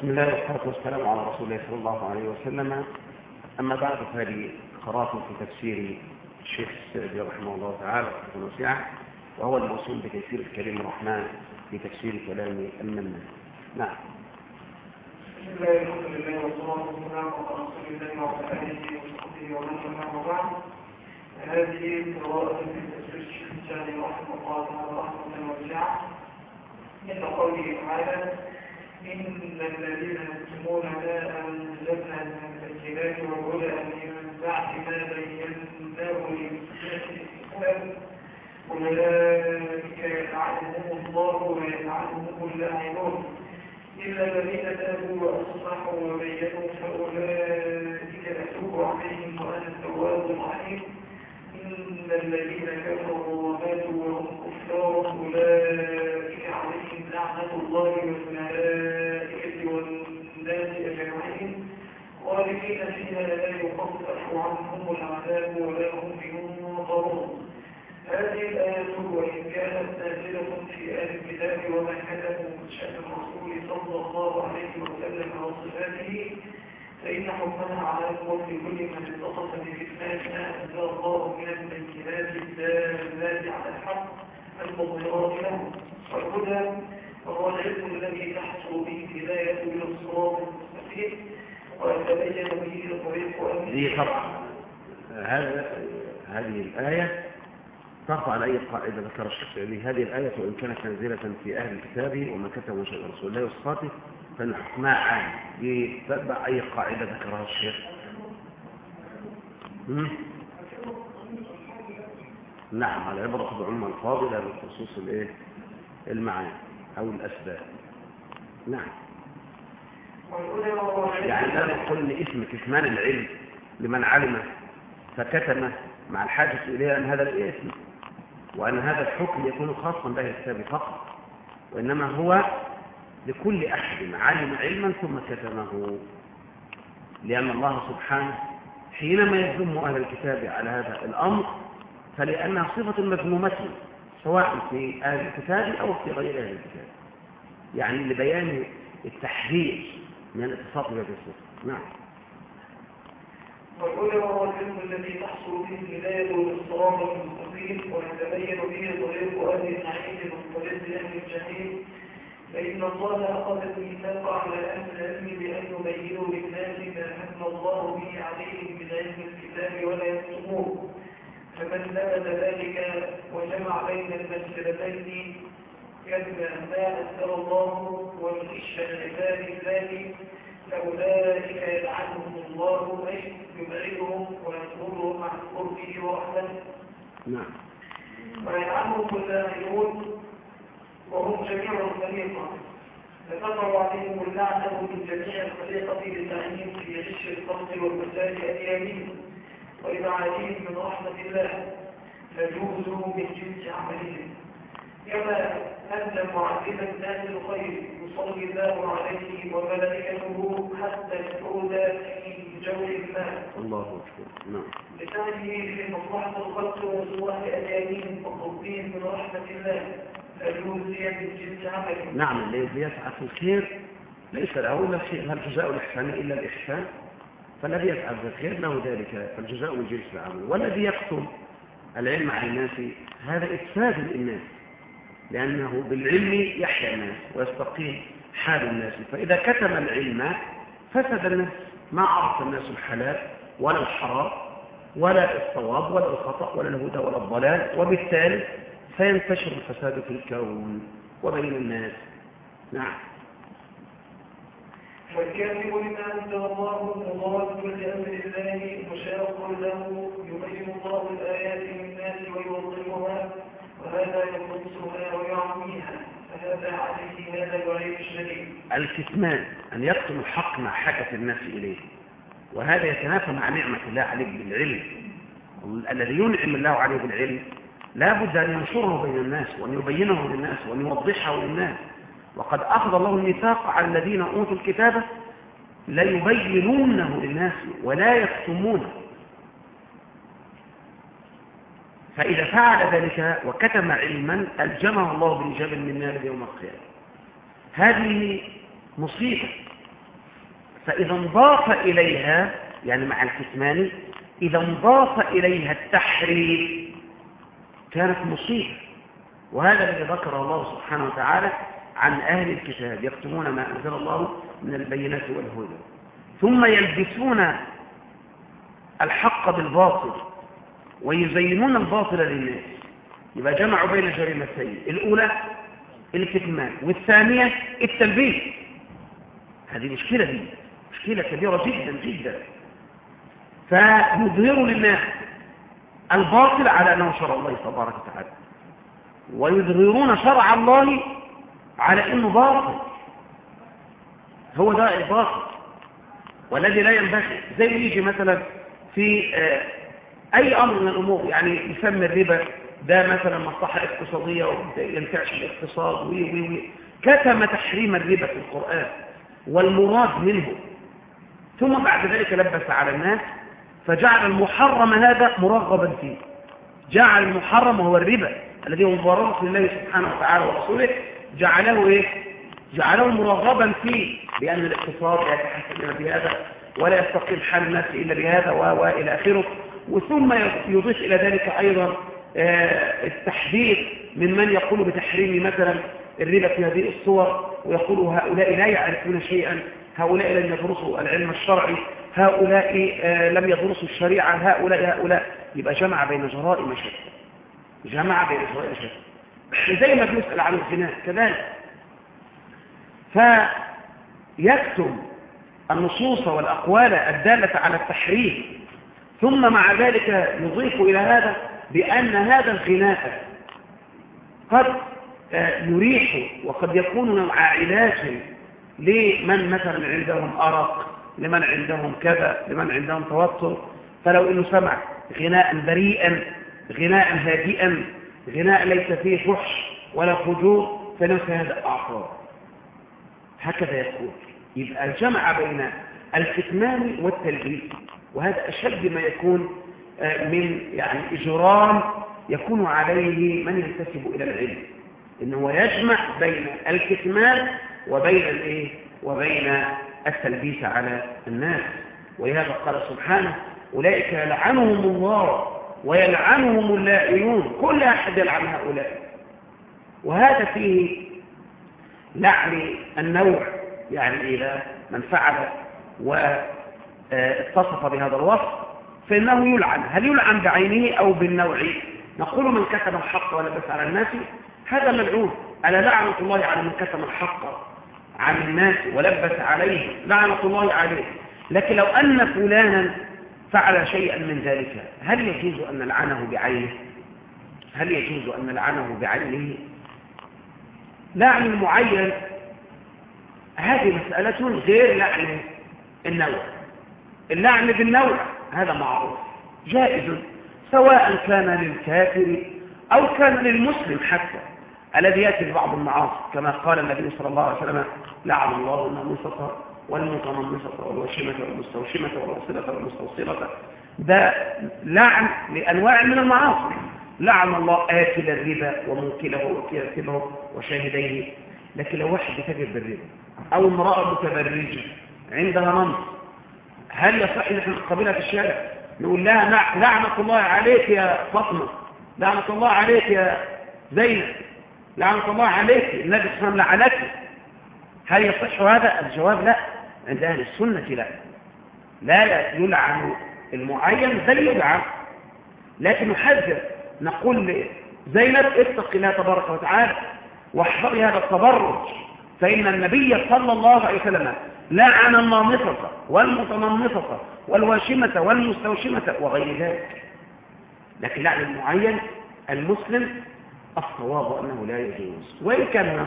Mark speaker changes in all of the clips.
Speaker 1: بسم الله والصلاة والسلام على رسول الله صلى الله عليه وسلم. أما بعد فهذه قراءة في تفسير الشيخ السعدي رحمه الله تعالى وسعه وهو الموصول بتيسير الكريم الرحمن في تفسير كلام المنان نعم.
Speaker 2: بسم الله لله والصلاة والسلام على رسول الله وعلى آله وصحبه ومن هذه قراءة في تفسير الشيخ السعدي رحمه الله تعالى رحمة وسعه من قوله تعالى إن الذين يكتمون ما أنزلنا من البينات والهدى من بعد ما بيناه للناس الكتاب أولئك يلعنهم الله ويلعنهم اللاعنون. إلا الذين تابوا وأصلحوا وبينوا فأولئك أتوب عليهم وأنا التواب الرحيم. إن الذين كفروا وماتوا وهم كفار أولئك عليهم لعنة الله والملائكة والناس أجمعين فيها لا يخفف عنهم العذاب ولا هم ينظرون. هذه الآية وإن كانت نازلة في أهل الكتاب وما كتبوا من شأن الرسول صلى الله عليه وسلم وصفاته فإن حكمها على قول كل من اتصف بكتمان ما أنزل الله من البينات الدالات على الحق المظهرات له والهدى وهو العلم الذي تحصل به الهداية إلى الصراط المستقيم. ويتبين
Speaker 1: طبعا هذا هذه الآية ترفع على أي قاعدة ذكر الشيخ هذه الآية وإن كانت نازلة في أهل الكتاب وما كتبه شيء رسول الله وصفاته فإن حكمها عام يتبع أي قاعدة ذكرها الشيخ؟ نعم على عبرة بعلم الفاضلة بخصوص المعاني أو الأسباب. نعم. يعني لا نقول ان اسم كتمان العلم لمن علم فكتمه مع الحاجة إليه أن هذا الاسم وأن هذا الحكم يكون خاصا به الكتاب فقط وإنما هو لكل أحد علم علما ثم كتمه. لأن الله سبحانه حينما يذم أهل الكتاب على هذا الأمر فلأنها صفة مذمومة سواء في أهل الكتاب أو في غير أهل الكتاب يعني لبيان التحذير من الاتصاف بهذه الصفة نعم
Speaker 2: والهدى وهو العلم الذي تحصل به الهداية للصراط المستقيم ويتبين به طريق أهل النعيم من طريق أهل الجحيم فإن الله أخذ الميثاق على أهل العلم بأن يبينوا للناس ما أن الله به عليهم من علم الكتاب ولا يكتموه. فمن نبذ ذلك وجمع بين المسألتين كتب ما أنزل الله والغش من عباد الله فأولئك يلعنهم الله أي يبعدهم ويطردهم عن قربه ورحمته
Speaker 1: نعم.
Speaker 2: ويلعنهم اللاعنون وهم جميع الخليقة. فتقع عليهم اللعنة من جميع الخليقة لسعيهم في غش الخلق والفساد أيامهم وإبعادهم من رحمة الله. فجوزوا من جنس عملهم. كما أن معلم الناس الخير يصلي الله عليه وملائكته حتى يخرج في جو الماء.
Speaker 1: الله أكبر. نعم.
Speaker 2: لسعيه في مصلحة الخلق وصلاح أديانهم وقربهم من رحمة الله. من جنس عمله.
Speaker 1: نعم الذي يسعى في الخير. ليس له إلا شيء هل جزاء الإحسان إلا الإحسان؟ فالذي يسعى في الخير له ذلك. فالجزاء من جنس العمل. والذي يكتم العلم عن الناس هذا إفساد للناس. لأنه بالعلم يحيا الناس ويستقيم حال الناس. فإذا كتم العلم فسد الناس. ما عرف الناس الحلال ولا الحرام ولا الصواب ولا الخطأ ولا الهدى ولا الضلال. وبالتالي فينتشر الفساد في الكون وبين الناس. نعم.
Speaker 2: والكاتب لما أنزل الله مضاد لأمر الله مشاق له يبين الله الآيات للناس ويوضحها.
Speaker 1: الكتمان أن يكتم الحق مع حاجة الناس إليه. وهذا يتنافى مع نعمة الله عليك بالعلم. الذي ينعم الله عليه بالعلم لا بد أن ينشره بين الناس وأن يبينه للناس وأن يوضحه للناس. وقد أخذ الله الميثاق على الذين أوتوا الكتاب ليبينونه للناس ولا يكتمونه. فإذا فعل ذلك وكتم علما ألجمه الله بالإجابة من نار يوم القيامة. هذه مصيبة. فإذا انضاف إليها يعني مع الكتمان إذا انضاف إليها التحريف كانت مصيبة. وهذا الذي ذكره الله سبحانه وتعالى عن أهل الكتاب يكتمون ما أنزل الله من البينات والهدى. ثم يلبسون الحق بالباطل. ويزينون الباطل للناس. يبقى جمعوا بين جريمتين الأولى الكتمان والثانية التلبيس. هذه مشكلة دي مشكلة كبيرة جدا جدا. فيظهروا للناس الباطل على أنه شرع الله تبارك وتعالى. ويظهرون شرع الله على أنه باطل. هو ده الباطل. والذي لا ينبغي. زي يجي مثلا في آه، أي أمر من الأمور يعني يسمى الربا ده مثلا مصلحة اقتصادية ينفعش الاقتصاد وي وي وي. كتم تحريم الربا في القرآن والمراد منه. ثم بعد ذلك لبس على الناس فجعل المحرم هذا مرغبا فيه. جعل المحرم وهو الربا الذي هو مبارك لله سبحانه وتعالى ورسوله. جعله إيه؟ جعله مرغبا فيه لأن الاقتصاد لا يتحسن بهذا ولا يستقيم حال الناس إلا بهذا وإلى آخره. وثم يضيف إلى ذلك أيضا آه، التحذير من من يقول بتحريم مثلا الربا في هذه الصور ويقول هؤلاء لا يعرفون شيئا هؤلاء لم يدرسوا العلم الشرعي هؤلاء آه، لم يدرسوا الشريعة هؤلاء هؤلاء. يبقى جمع بين جرائم شتى. جمع بين جرائم شتى. زي ما بنسأل عن الزنا كذلك. فيكتم النصوص والأقوال الدالة على التحريم. ثم مع ذلك يضيف إلى هذا بأن هذا الغناء قد آه، يريح وقد يكون نوع علاج لمن مثلا عندهم أرق لمن عندهم كذا لمن عندهم توتر. فلو إنه سمع غناء بريئا غناء هادئا غناء ليس فيه فحش ولا فجور فانه هذا اعصاب هكذا يقول. يبقى الجمع بين الكتمان والتلبيس. وهذا أشد ما يكون آه، من يعني إجرام يكون عليه من ينتسب إلى العلم. إنه يجمع بين الكتمان وبين الإيه؟ وبين التلبيس على الناس. ولهذا قال سبحانه أولئك يلعنهم الله ويلعنهم اللائمون كل أحد يلعن هؤلاء. وهذا فيه لعن النوع يعني إذا من فعل واتصف بهذا الوصف فإنه يلعن. هل يلعن بعينه أو بالنوع؟ نقول من كتب الحق ولبس على الناس هذا ملعون. ألا لعنة الله على من كتب الحق؟ عن الناس ولبس عليه. لعنة الله عليه. لكن لو أن فلانا فعل شيئا من ذلك هل يجوز أن نلعنه بعينه؟ هل يجوز أن نلعنه بعينه؟ لعن المعين. هذه مسألة غير لعن النوع. اللعن بالنوع هذا معروف. جائز سواء كان للكافر أو كان للمسلم حتى الذي يأتي ببعض المعاصي كما قال النبي صلى الله عليه وسلم لعن الله الناموسة والمتنمصة والوشمة والمستوشمة والوصلة والمستوصلة. ده لعن لأنواع من المعاصي. لعن الله آكل الربا وموكله وكاتبه وشاهديه. لكن لو واحد بتجر بالربا أو امرأة متبرجة عندها نمط هل يصح أن إحنا نقابلها في الشارع؟ نقول لها لعنة الله عليك يا فاطمة. لعنة الله عليك يا زينب. لعنة الله عليك. النبي صلى الله عليه وسلم لعنتك هل يصح هذا؟ الجواب لا. عند أهل السنة لا. لا يلعن المعين بل يلعن لكن نحذر نقول لزينب اتق الله تبارك وتعالى واحذري هذا التبرج. فإن النبي صلى الله عليه وسلم لعن النامصة والمتنمصة والواشمة والمستوشمة وغير ذلك. لكن لعن المعين المسلم الصواب أنه لا يجوز. وإن كان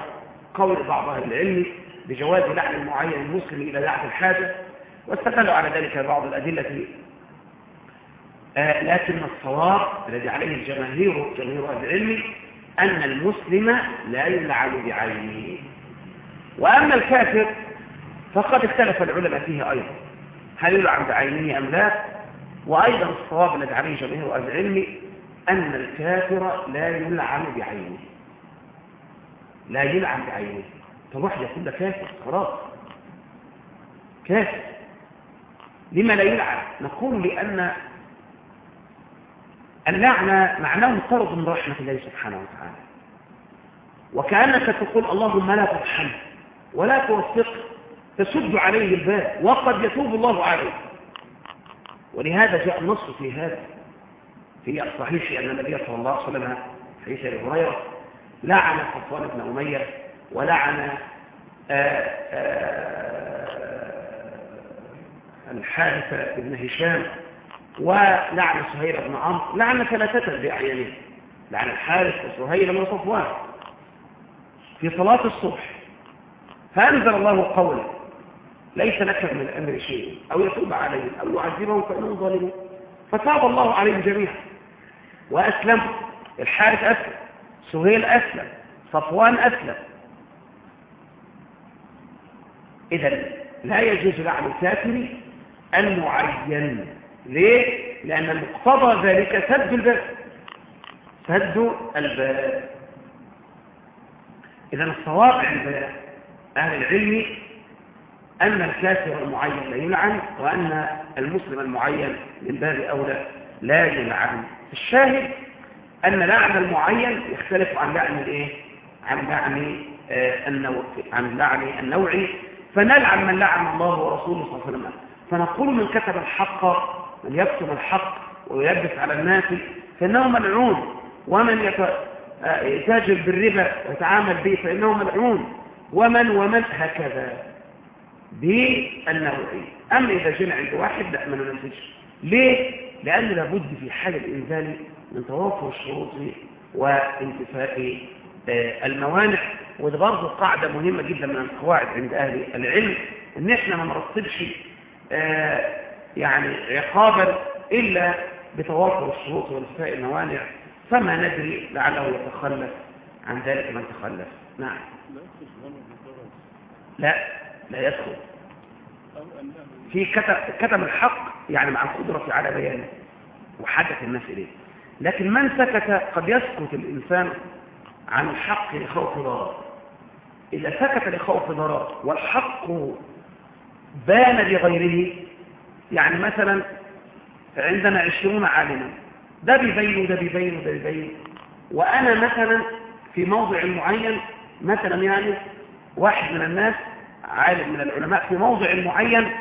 Speaker 1: قول بعض أهل العلم بجواز لعن المعين المسلم إلى لعن الحاجة واستدلوا على ذلك بعض الأدلة آه لكن الصواب الذي عليه الجماهير جماهير أهل العلم أن المسلم لا يلعن بعينه. وأما الكافر فقد اختلف العلماء فيه أيضا. هل يلعن بعينه أم لا؟ وأيضا الصواب الذي عليه جماهير أهل العلم أن الكافر لا يلعن بعينه. لا يلعن بعينه. فالواحد يقول كافر خلاص كافر. لما لا يلعن؟ نقول لأن اللعنة معناه طرد من رحمة الله سبحانه وتعالى. وكأنك تقول اللهم لا ترحمه ولا توثقه تسد عليه الباب وقد يتوب الله عليه. ولهذا جاء النص في هذا في الصحيح أن النبي صلى الله عليه وسلم حديث أبي هريرة لعن صفوان بن أمية ولعن آآ آآ الحارث بن هشام ولعن سهيل بن عمرو لعن ثلاثة بأعيانه لعن الحارث وسهيل بن صفوان. في صلاة الصبح فأنزل الله قولا ليس لك من الأمر شيء. أو يتوب عليهم أو يعذبهم فإنهم ظالمون فتاب الله عليهم جميعا. وأسلموا الحارث أسلم. سهيل أسلم. صفوان أسلم. إذا لا يجوز لعن الكافر المعين. ليه؟ لأن مقتضى ذلك سد الباب سد الباب إذا الصواب عند أهل العلم أن الكافر المعين لا يلعن وأن المسلم المعين من باب أولى لا يلعن. الشاهد أن لعن المعين يختلف عن لعن الإيه؟ عن لعن آه النوع عن لعن النوعي فنلعن من لعن الله ورسوله صلى الله عليه وسلم. فنقول من كتب الحق من يكتب الحق ويلبس على الناس فإنه ملعون. ومن يتاجر بالربا ويتعامل به فإنه ملعون. ومن ومن هكذا. بالنوعي أما إذا جينا عند واحد لا ما ننسجش ليه؟ لأن لابد في حال الإنزال من توافر الشروط وانتفاء الموانع. وده برضه قاعدة مهمة جدا من القواعد عند أهل العلم إن إحنا ما نرتبش يعني عقابا إلا بتوافر الشروط وانتفاء الموانع. فما ندري لعله يتخلف عن ذلك من تخلف. نعم. لا. لا يدخل. في كتب, كتب الحق يعني مع القدرة على بيانه وحدث الناس إليه. لكن من سكت قد يسكت الإنسان عن الحق لخوف ضرر. إذا سكت لخوف ضرر والحق بان لغيره يعني مثلا عندنا عشرون عالما ده بيبين وده بيبين وده بيبين. وأنا مثلا في موضع معين مثلا يعني واحد من الناس عالم من العلماء في موضع معين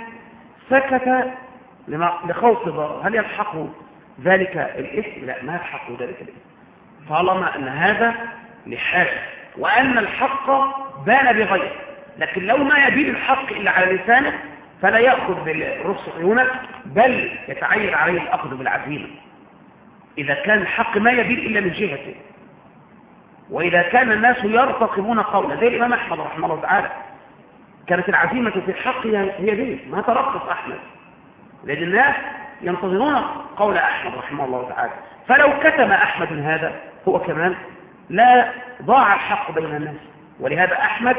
Speaker 1: سكت لخوف ضرر هل يلحقه ذلك الاسم؟ لا ما يلحقه ذلك الاسم. طالما أن هذا لحاجة وأن الحق بان بغيره. لكن لو ما يبين الحق إلا على لسانه فلا يأخذ بالرخص عيونك بل يتعين عليه الأخذ بالعزيمة. إذا كان الحق ما يبين إلا من جهته. وإذا كان الناس يرتقبون قولا زي الإمام أحمد رحمه الله تعالى كانت العزيمة في الحق هي دي ما ترقص أحمد. لأن الناس ينتظرون قول أحمد رحمه الله تعالى. فلو كتم أحمد هذا هو كمان لا ضاع الحق بين الناس. ولهذا أحمد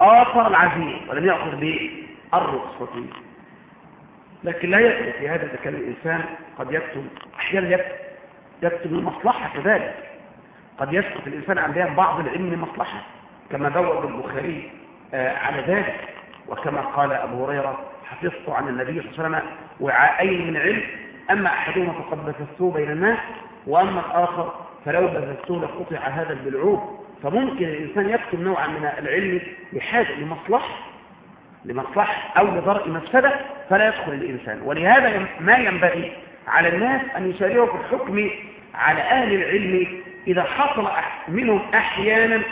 Speaker 1: آثر العزيمة ولم يأخذ بالرخصة لكن لا يكتب في هذا إذا كان الإنسان قد يكتب أحيانا يكتب المصلحة كذلك. قد يسقط الإنسان عن بعض العلم لمصلحة كما بوّد البخاري على ذلك. وكما قال أبو هريرة حفظت عن النبي صلى الله عليه وسلم وعاءين من علم أما أحدهما فقد بثثته بين الناس وأما الآخر فلو بثثته لقطع هذا البلعوب. فممكن الإنسان يكتب نوعا من العلم لحاجة لمصلحة لمصلحة أو لضرء مفسدة فلا يدخل الإنسان. ولهذا ما ينبغي على الناس أن يسارعوا في الحكم على أهل العلم إذا حصل منهم أحيانا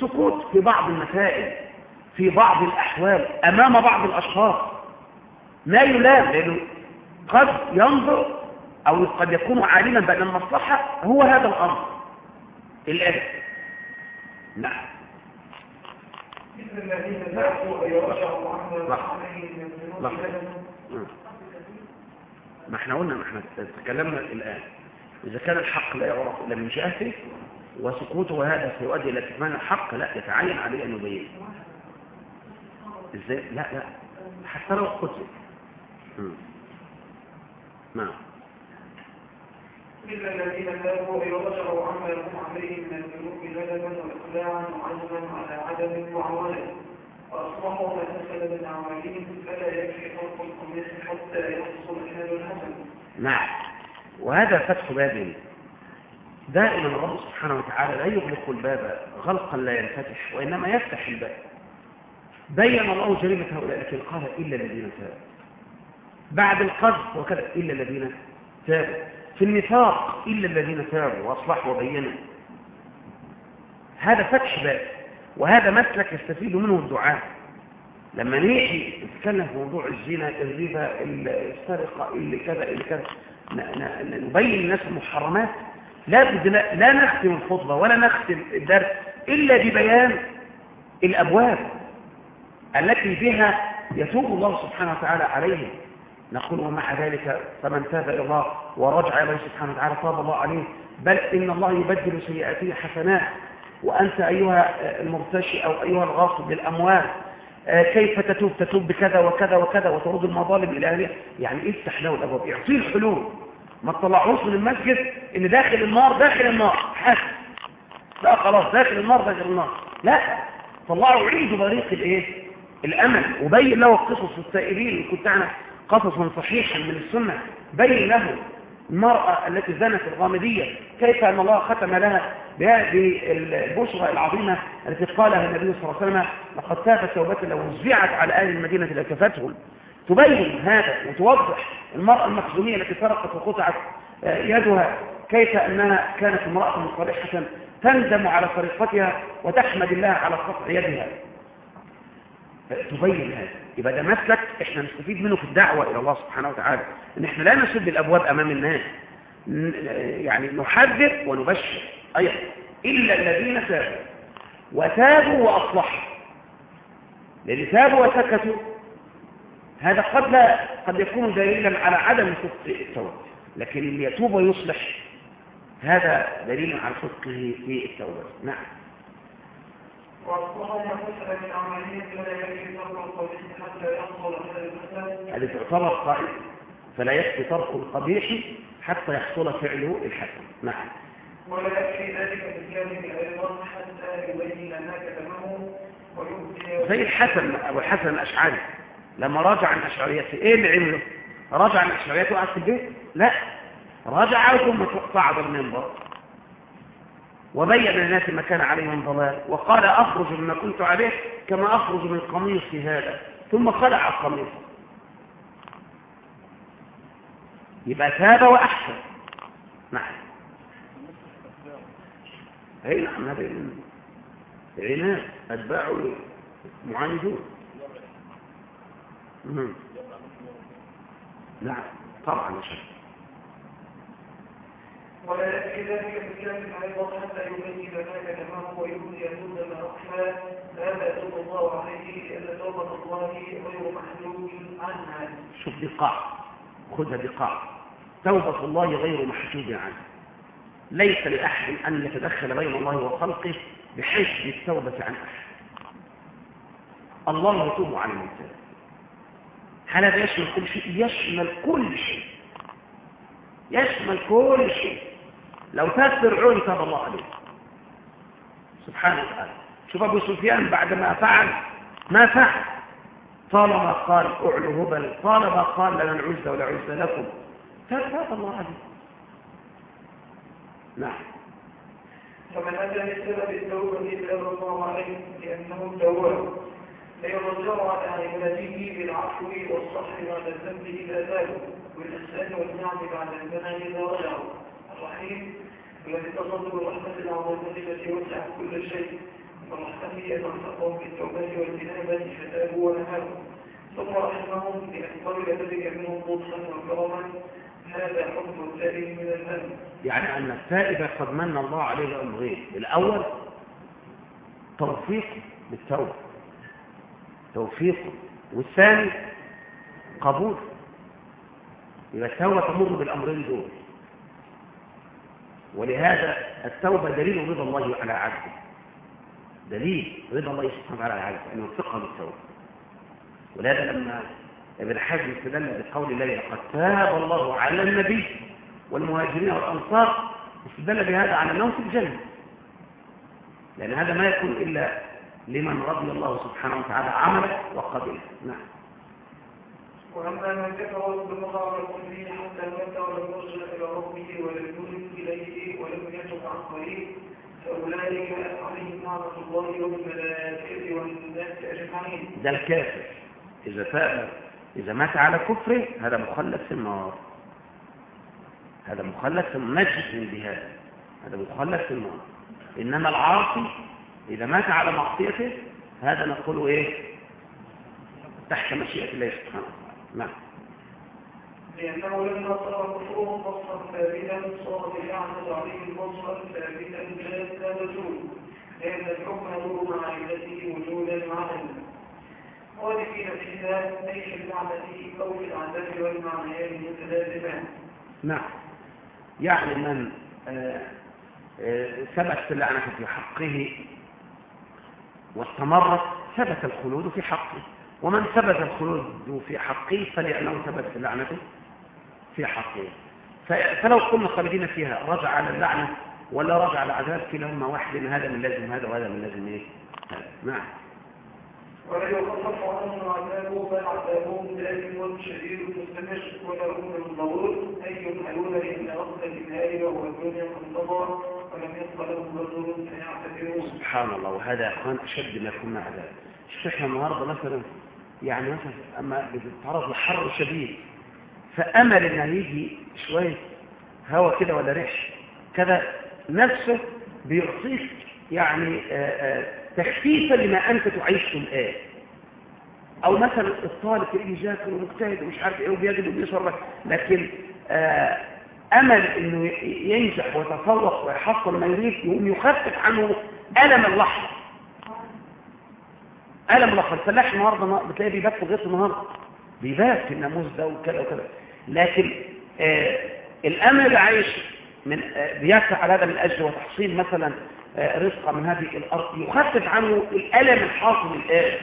Speaker 1: سكوت في بعض المسائل. في بعض الأحوال أمام بعض الأشخاص. ما يلام لأنه قد ينظر أو قد يكون عالما بأن المصلحة هو هذا الأمر. الآن. نعم. ما إحنا قلنا ما إحنا تكلمنا الآن. إذا كان الحق لا يعرف إلا من جهته وسكوته هذا سيؤدي إلى كتمان الحق لا يتعين عليه أن يبين. إزاي؟ لا لا. حتى لو قتل نعم.
Speaker 2: إلا الذين تابوا يرجعوا عما يكون عليه من الذنوب ندما وإقلاعا وعزما على عدم وعوانا وأصبحوا ما تسل من أعمالهم فلا يكفي خلق القميص حتى يحصل حال الحسن.
Speaker 1: نعم. وهذا فتح باب دائما الرب سبحانه وتعالى لا يغلق الباب غلقا لا ينفتح وإنما يفتح الباب. بين الله جريمة هؤلاء لكن قال إلا الذين تابوا. بعد القذف وكذا إلا الذين تابوا. في النفاق إلا الذين تابوا وأصلحوا وبينوا هذا فتح باب وهذا مسلك يستفيد منه الدعاء. لما نيجي نتكلم في موضوع الزنا الربا السرقة اللي كذا اللي كذا نبين للناس المحرمات. لا لا, نختم الخطبة ولا نختم الدرس إلا ببيان الأبواب. التي بها يتوب الله سبحانه وتعالى عليهم. نقول ومع ذلك فمن تاب إلى الله ورجع إليه سبحانه وتعالى تاب الله عليه. بل إن الله يبدل سيئاته حسنات. وأنت أيها المرتشي أو أيها الغاصب للأموال كيف تتوب؟ تتوب بكذا وكذا وكذا وترد المظالم إلى أهلها. يعني افتح له الأبواب اعطيه الحلول. ما تطلعوش من المسجد إن داخل النار داخل النار. حسن. لا خلاص داخل النار داخل النار. لا. طلعوا عيدوا بريق الإيه؟ الأمل وبين له قصص السائرين كنت أنا قصصا صحيحا من السنة بين له المرأة التي زنت الغامدية كيف أن الله ختم لها بهذه البشرى العظيمة التي قالها النبي صلى الله عليه وسلم لقد تابت توبة لو وزعت على أهل المدينة لكفتهم. تبين هذا وتوضح المرأة المخزومية التي سرقت وقطعت يدها كيف أنها كانت امرأة صالحة تندم على سرقتها وتحمد الله على قطع يدها. تبين هذا. يبقى ده مسلك إحنا نستفيد منه في الدعوة إلى الله سبحانه وتعالى. إن إحنا لا نسد الأبواب أمام الناس. يعني نحذر ونبشر. أيضا إلا الذين تابوا وتابوا وأصلحوا. لأن تابوا وسكتوا. هذا قد لا قد يكون دليلا على عدم صدق التوبة. لكن اللي يتوب ويصلح هذا دليل على صدقه في التوبة. نعم. هذه تعتبر قائد فلا يكفي ترك القبيح حتى يحصل فعله الحسن. نعم.
Speaker 2: ولا يكفي ذلك بالجانب أيضا حتى يبين ما كتمه
Speaker 1: زي الحسن ابو الحسن الأشعري لما راجع عن أشعريته إيه اللي عمله؟ راجع عن أشعريته وقعد في البيت لا راجع ثم صعد المنبر. وبين للناس ما كان عليه من ضلال. وقال أخرج مما كنت عليه كما أخرج من قميصي هذا. ثم خلع القميص. يبقى تاب وأحسن. نعم. أي نعم هذا عناد. أتباعه معاندون. نعم طبعا شك
Speaker 2: ولا يكفي ذلك بالكلام أيضا حتى يبين ذلك كما هو يبدي ان ما اخفى هذا يتوب الله عليه ان توبة الله غير محجوب عنها.
Speaker 1: شوف دي قاع خذها دي قاع توبة الله غير محجوب عنه. ليس لأحد أن يتدخل بين الله وخلقه بحيث التوبة عن أحد. الله يتوب عن الإنسان هل هذا يشمل كل شيء. يشمل كل شيء. يشمل كل شيء. لو تاب فرعون تاب الله عليه. سبحانه وتعالى. شوف أبو سفيان بعدما فعل ما فعل؟ طالما قال أعلو هبل طالما قال لنا العزة ولا عزة لكم. تاب الله عليه. نعم.
Speaker 2: فمن أتى بسبب التوبة تاب الله عليه لأنه تواب فيرجع على عباده بالعفو والصحر بعد الذنب إذا تابوا والإحسان والنعم بعد الزمان إذا رجعوا. الرحيم. الذي بالرحمة العظيمة التي وسعت كل شيء بالتوبة ثم رحمهم منهم وكرما. هذا من
Speaker 1: يعني أن التائب قد من الله عليه أمرين الأول توفيق بالتوبة. توفيق. والثاني قبول. يبقى التوبة تمر بالأمرين دول. ولهذا التوبة دليل رضا الله على عبده. دليل رضا الله سبحانه وتعالى على عبده أن يوفقه بالتوبة ولهذا لما ابن حزم استدل بقول الله لقد تاب الله على النبي والمهاجرين والأنصار استدل بهذا على أنهم في الجنة. لأن هذا ما يكون إلا لمن رضي الله سبحانه وتعالى عمله وقبله. نعم.
Speaker 2: وأما من كفر الكلي حتى مات ولم يرجع إلى ربه ولم يرد إليه ولم يتب عن طريق فأولئك عليهم لعنة الله والملائكة والناس أجمعين.
Speaker 1: ده الكافر. إذا تاب إذا مات على كفره هذا مخلد في النار. هذا مخلد في مجد بهذا هذا مخلد في النار. إنما العاصي إذا مات على معصيته هذا نقول إيه؟ تحت مشيئة الله سبحانه وتعالى. نعم.
Speaker 2: لأنه لما صار كفرهم وصفا ثابتا صار بلعنة عليهم وصفا ثابتا لا تزول لأن الحكم نور مع علته وجودا وعدما خالفين فيها أي في اللعنة أو في العذاب والمعنيان متلازمان
Speaker 1: نعم. يعني من آه، آه، ثبت اللعنة في حقه واستمرت ثبت الخلود في حقه. ومن ثبت الخلود في حقه فلأنه ثبت اللعنة في حقه. فلو كنا خالدين فيها رجع على اللعنة ولا رجع على العذاب كلاهما واحد هذا من لازم هذا وهذا من لازم إيه؟ هذا. نعم.
Speaker 2: يخفف بل عذابهم دائم شديد مستمر وقت النهاية وهو الدنيا منتظر ولم يبق لهم نظر فيعتبرون.
Speaker 1: سبحان الله. وهذا يا أخوان أشد ما يكون عذاب. شوف إحنا النهارده مثلا يعني مثلا أما بتتعرض لحر شديد فأمل إن يجي شوية هواء كده ولا ريح كده نفسه بيعطيك يعني آه، آه، تخفيفا لما أنت تعيشه الآن. أو مثلا الطالب تلاقيه بيذاكر ومجتهد ومش عارف إيه وبيجد وبيصرف لكن آه، أمل إنه ي- ينجح ويتفوق ويحصل ما يريد يقوم يخفف عنه ألم اللحظة. ألم اللحظة. الفلاح النهارده ما- بتلاقيه بيبات في غير النهارده. بيبات في الناموس ده وكذا وكذا. لكن آه اللي عايش من آه بيسعى على هذا من أجل وتحصيل مثلا آه رزقة من هذه الأرض يخفف عنه الألم الحاصل الآن.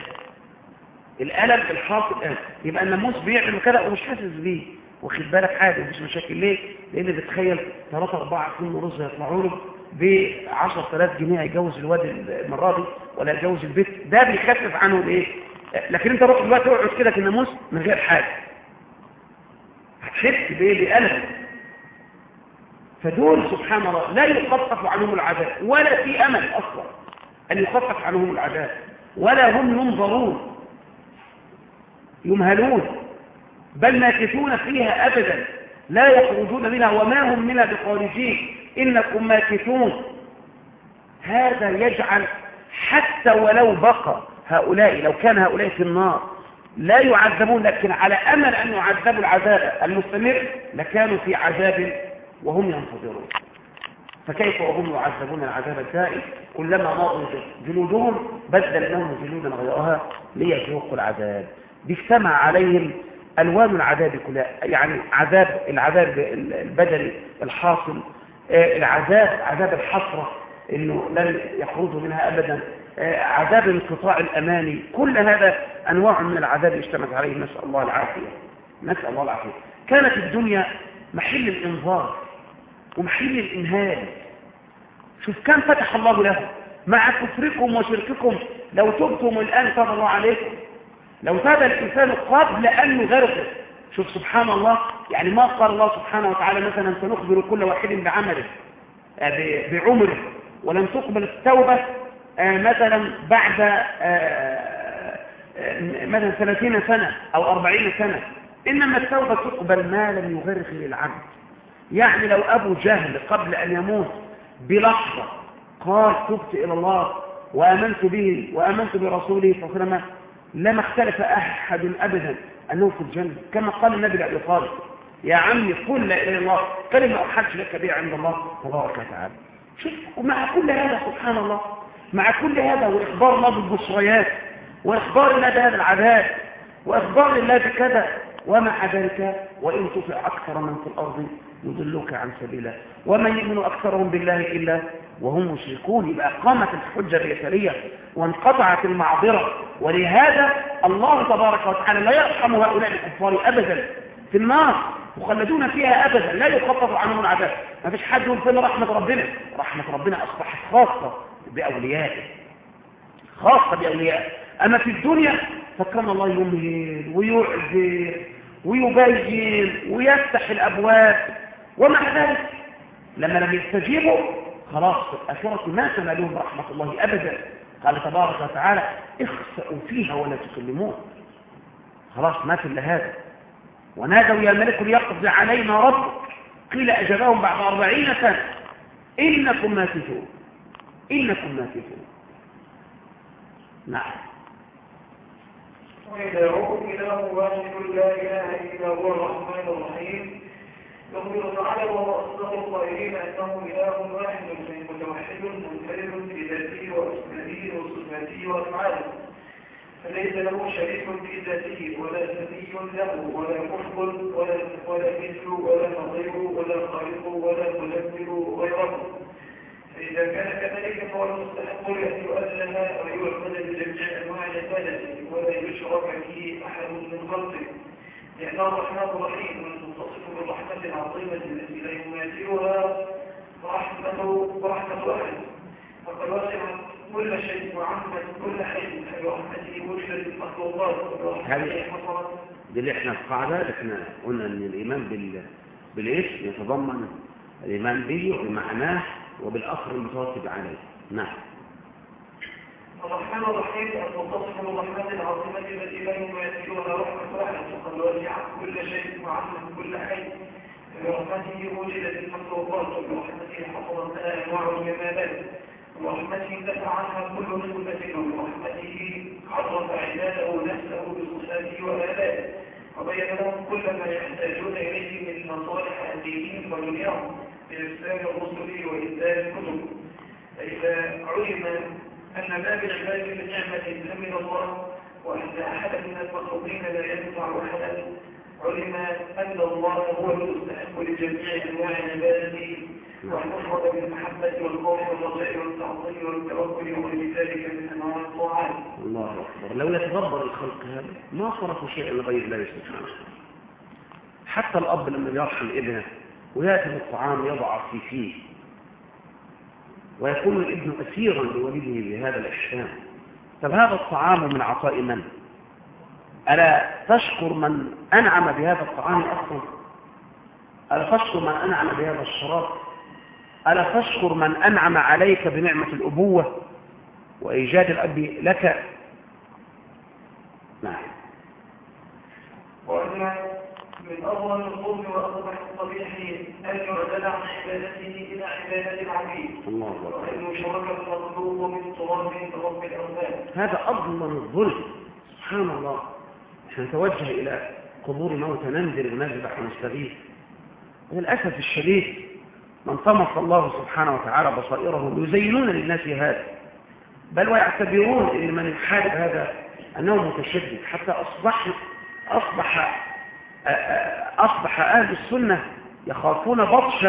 Speaker 1: الألم الحاصل الآن. يبقى الناموس بيعمل كده ومش حاسس بيه. واخد بالك حاجة؟ مفيش مشاكل. ليه؟ لأن بتخيل 3 4 كل رز يطلعوا له ب 10000 جنيه يجوز الواد المرة دي ولا يجوز البيت. ده بيخفف عنه الايه لكن أنت روح دلوقتي أقعد كده في الناموس من غير حاجة. بايه بألم فدول سبحان الله لا يخفف عنهم العذاب ولا في أمل أصلا أن يخفف عنهم العذاب ولا هم ينظرون يمهلون بل ماكثون فيها أبدا لا يخرجون منها وما هم منها بخارجين إنكم ماكثون. هذا يجعل حتى ولو بقى هؤلاء لو كان هؤلاء في النار لا يعذبون لكن على أمل أن يعذبوا العذاب المستمر لكانوا في عذاب وهم ينتظرون. فكيف وهم يعذبون العذاب الدائم كلما مروا جلودهم بدلناهم جلودا غيرها ليذوقوا العذاب. بيجتمع عليهم ألوان العذاب كلها يعني عذاب العذاب البدني الحاصل آه، العذاب عذاب الحسرة إنه لن يخرجوا منها ابدا. عذاب انقطاع الأماني. كل هذا أنواع من العذاب اجتمعت عليه نسأل الله العافية. نسأل الله العافية. كانت الدنيا محل الإنذار ومحل الإنهال. شوف كم فتح الله له مع كفركم وشرككم. لو تبتم الآن تاب الله عليكم. لو تاب الإنسان قبل أن يغرقه. شوف سبحان الله. يعني ما قال الله سبحانه وتعالى مثلا سنخبر كل واحد بعمله آه، بعمره. ولم تقبل التوبة آه، مثلا بعد آه، آه، مثلا ثلاثين سنة أو أربعين سنة إنما التوبة تقبل ما لم يغرق للعبد. يعني لو أبو جهل قبل أن يموت بلحظة قال تبت إلى الله وآمنت به وآمنت برسوله صلى الله عليه وسلم لما اختلف أحد أبدا أنه في الجنة. كما قال النبي لأبي طالب يا عمي قل لا إله إلا الله كلمة أحج لك بها عند الله تبارك وتعالى. شوف ومع كل هذا سبحان الله مع كل هذا وإخبار الله بالبشريات الله بهذا العذاب وإخبار الله بكذا ومع ذلك وإن تطع أكثر من في الأرض يضلوك عن سبيله. ومن يؤمن أكثرهم بالله إلا وهم مشركون. يبقى قامت الحجة الرسالية وانقطعت المعذرة ولهذا الله تبارك وتعالى لا يرحم هؤلاء الكفار أبدا في النار مخلدون فيها أبدا لا يخفف عنهم العذاب. ما فيش حد يقول فين رحمة ربنا؟ رحمة ربنا أصبحت خاصة. بأوليائه خاصة بأولياء أما في الدنيا فكان الله يمهل ويعذر ويبين ويفتح الأبواب ومع ذلك لما لم يستجيبوا خلاص في ما تنالهم رحمة الله أبدا. قال تبارك وتعالى اخسأوا فيها ولا تكلمون. خلاص ما في إلا هذا. ونادوا يا ملك ليقضي علينا ربك. قيل أجابهم بعد أربعين سنة إنكم ماكثون إنكم ماكثون نعم.
Speaker 2: ويدعوكم إله واحد لا إله إلا هو الرحمن الرحيم. يخبر تعالى وهو أصدق القائلين أنه إله واحد متوحد منفرد بذاته وأسمائه وصفاته وأفعاله. فليس له شريك في ذاته ولا سبي له ولا كفر ولا ولا مثل ولا نظير ولا خالق ولا مدبر غيره فإذا كان كذلك فهو المستحق أن يؤذن ويعبد بجميع أنواع عبادته ولا يشرك فيه أحد من خلقه. لأنه الرحمن الرحيم والمتصف بالرحمة العظيمة التي لا يماثلها رحمته ورحمة أحد. فقد وسع كل شيء وعمت كل حي برحمته وجدت المخلوقات وبرحمته حصلت.
Speaker 1: دي اللي إحنا القاعدة إحنا قلنا إن الإيمان بال بالإيش؟ يتضمن الإيمان به وبمعناه وبالآخر المترتب عليه. نعم.
Speaker 2: الرحمن الرحيم المتصف بالرحمة العظيمة التي لا يماثلها رحمة أحد وقد وسعت كل شيء وعمت كل حي برحمته وجدت المخلوقات وبرحمته حصلت أنواع الجمالات برحمته دفع عنها كل نسبة وبرحمته عرف عباده نفسه بصفاته وآلائه وبين لهم كل ما يحتاجون إليه من مصالح دينهم ودنياهم بإرسال الرسل وإنزال الكتب. فإذا علم أن من نعمة من الله وأن أحدا من المخلوقين لا ينفع أحدا علم أن الله هو المستحق لجميع أنواع عبادته والمفرد بالمحبة والخوف والرجاء والتعظيم والتوكل وغير ذلك من أنواع الطاعات.
Speaker 1: الله أكبر. لو يتدبر الخلق هذا ما صرفوا شيئا لغير الله سبحانه حتى الأب لما يرحم ابنه ويأتي الطعام يضع في فيه ويكون الابن أسيرا لوالده بهذا الإحسان طب هذا الطعام من عطاء من؟ ألا تشكر من أنعم بهذا الطعام أصلا؟ ألا تشكر من أنعم بهذا الشراب؟ ألا تشكر من أنعم عليك بنعمة الأبوة وإيجاد الأب لك؟ نعم
Speaker 2: من أول الظلم وأصبح الطبيعي أن يعدل عن عبادته إلى عبادة العبيد
Speaker 1: الله أكبر
Speaker 2: وأن يشرك المطلوب من رب
Speaker 1: هذا أضمن الظلم. سبحان الله. إحنا نتوجه إلى قبور موتى ننزل ونذبح ونستغيث. وللأسف الشديد من طمس الله سبحانه وتعالى بصائرهم يزينون للناس هذا. بل ويعتبرون ان من يحارب هذا أنه متشدد. حتى اصبح اصبح أصبح أهل السنة يخافون بطش